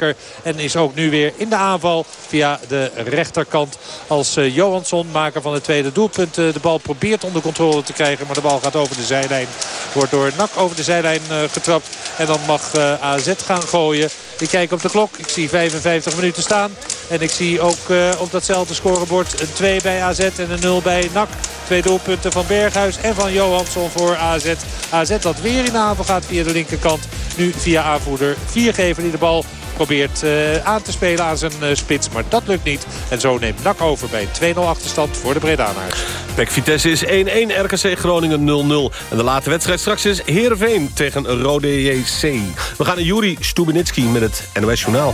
en is ook nu weer in de aanval via de rechterkant. Als eh, Johansson, maker van het tweede doelpunt, eh, de bal probeert onder controle te krijgen. Maar de bal gaat over de zijlijn. Wordt door NAC over de zijlijn eh, getrapt. En dan mag AZ gaan gooien. Ik kijk op de klok. Ik zie 55 minuten staan. En ik zie ook eh, op datzelfde scorebord een 2 bij AZ en een 0 bij NAC. Twee doelpunten van Berghuis en van Johansson voor AZ. AZ dat weer in de aanval gaat via de linkerkant. Nu via aanvoerder Viergever die de bal probeert eh, aan te spelen aan zijn eh, spits. Maar dat lukt niet. En zo neemt NAC over bij een 2-0 achterstand voor de Bredanaars. Pek Vitesse is 1-1, RKC Groningen 0-0. En de late wedstrijd straks is Heerenveen tegen Rode JC. We gaan naar Juri Stubenitski met het NOS Journaal.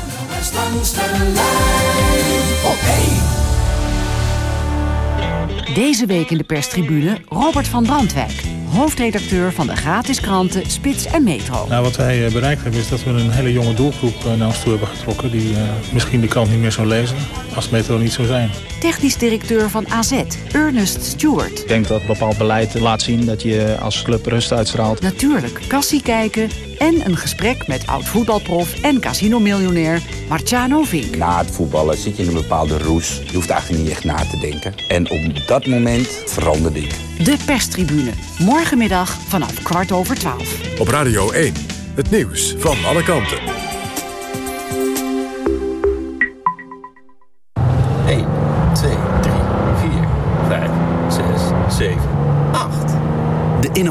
Deze week in de perstribune Robert van Brandwijk, hoofdredacteur van de gratis kranten Spits en Metro. Nou, wat wij eh, bereikt hebben is dat we een hele jonge doelgroep eh, naar ons toe hebben getrokken... die eh, misschien de krant niet meer zou lezen als Metro niet zou zijn. Technisch directeur van AZ, Ernest Stewart. Ik denk dat bepaald beleid laat zien dat je als club rust uitstraalt. Natuurlijk kassie kijken en een gesprek met oud-voetbalprof en casinomiljonair Marciano Vink. Na het voetballen zit je in een bepaalde roes. Je hoeft eigenlijk niet echt na te denken. En op dat moment veranderde ik. De perstribune, morgenmiddag vanaf kwart over twaalf. Op Radio 1, het nieuws van alle kanten.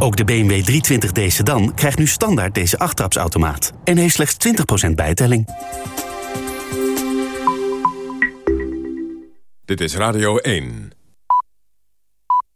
ook de BMW 320d sedan krijgt nu standaard deze achttrapsautomaat... en heeft slechts 20% bijtelling. Dit is Radio 1.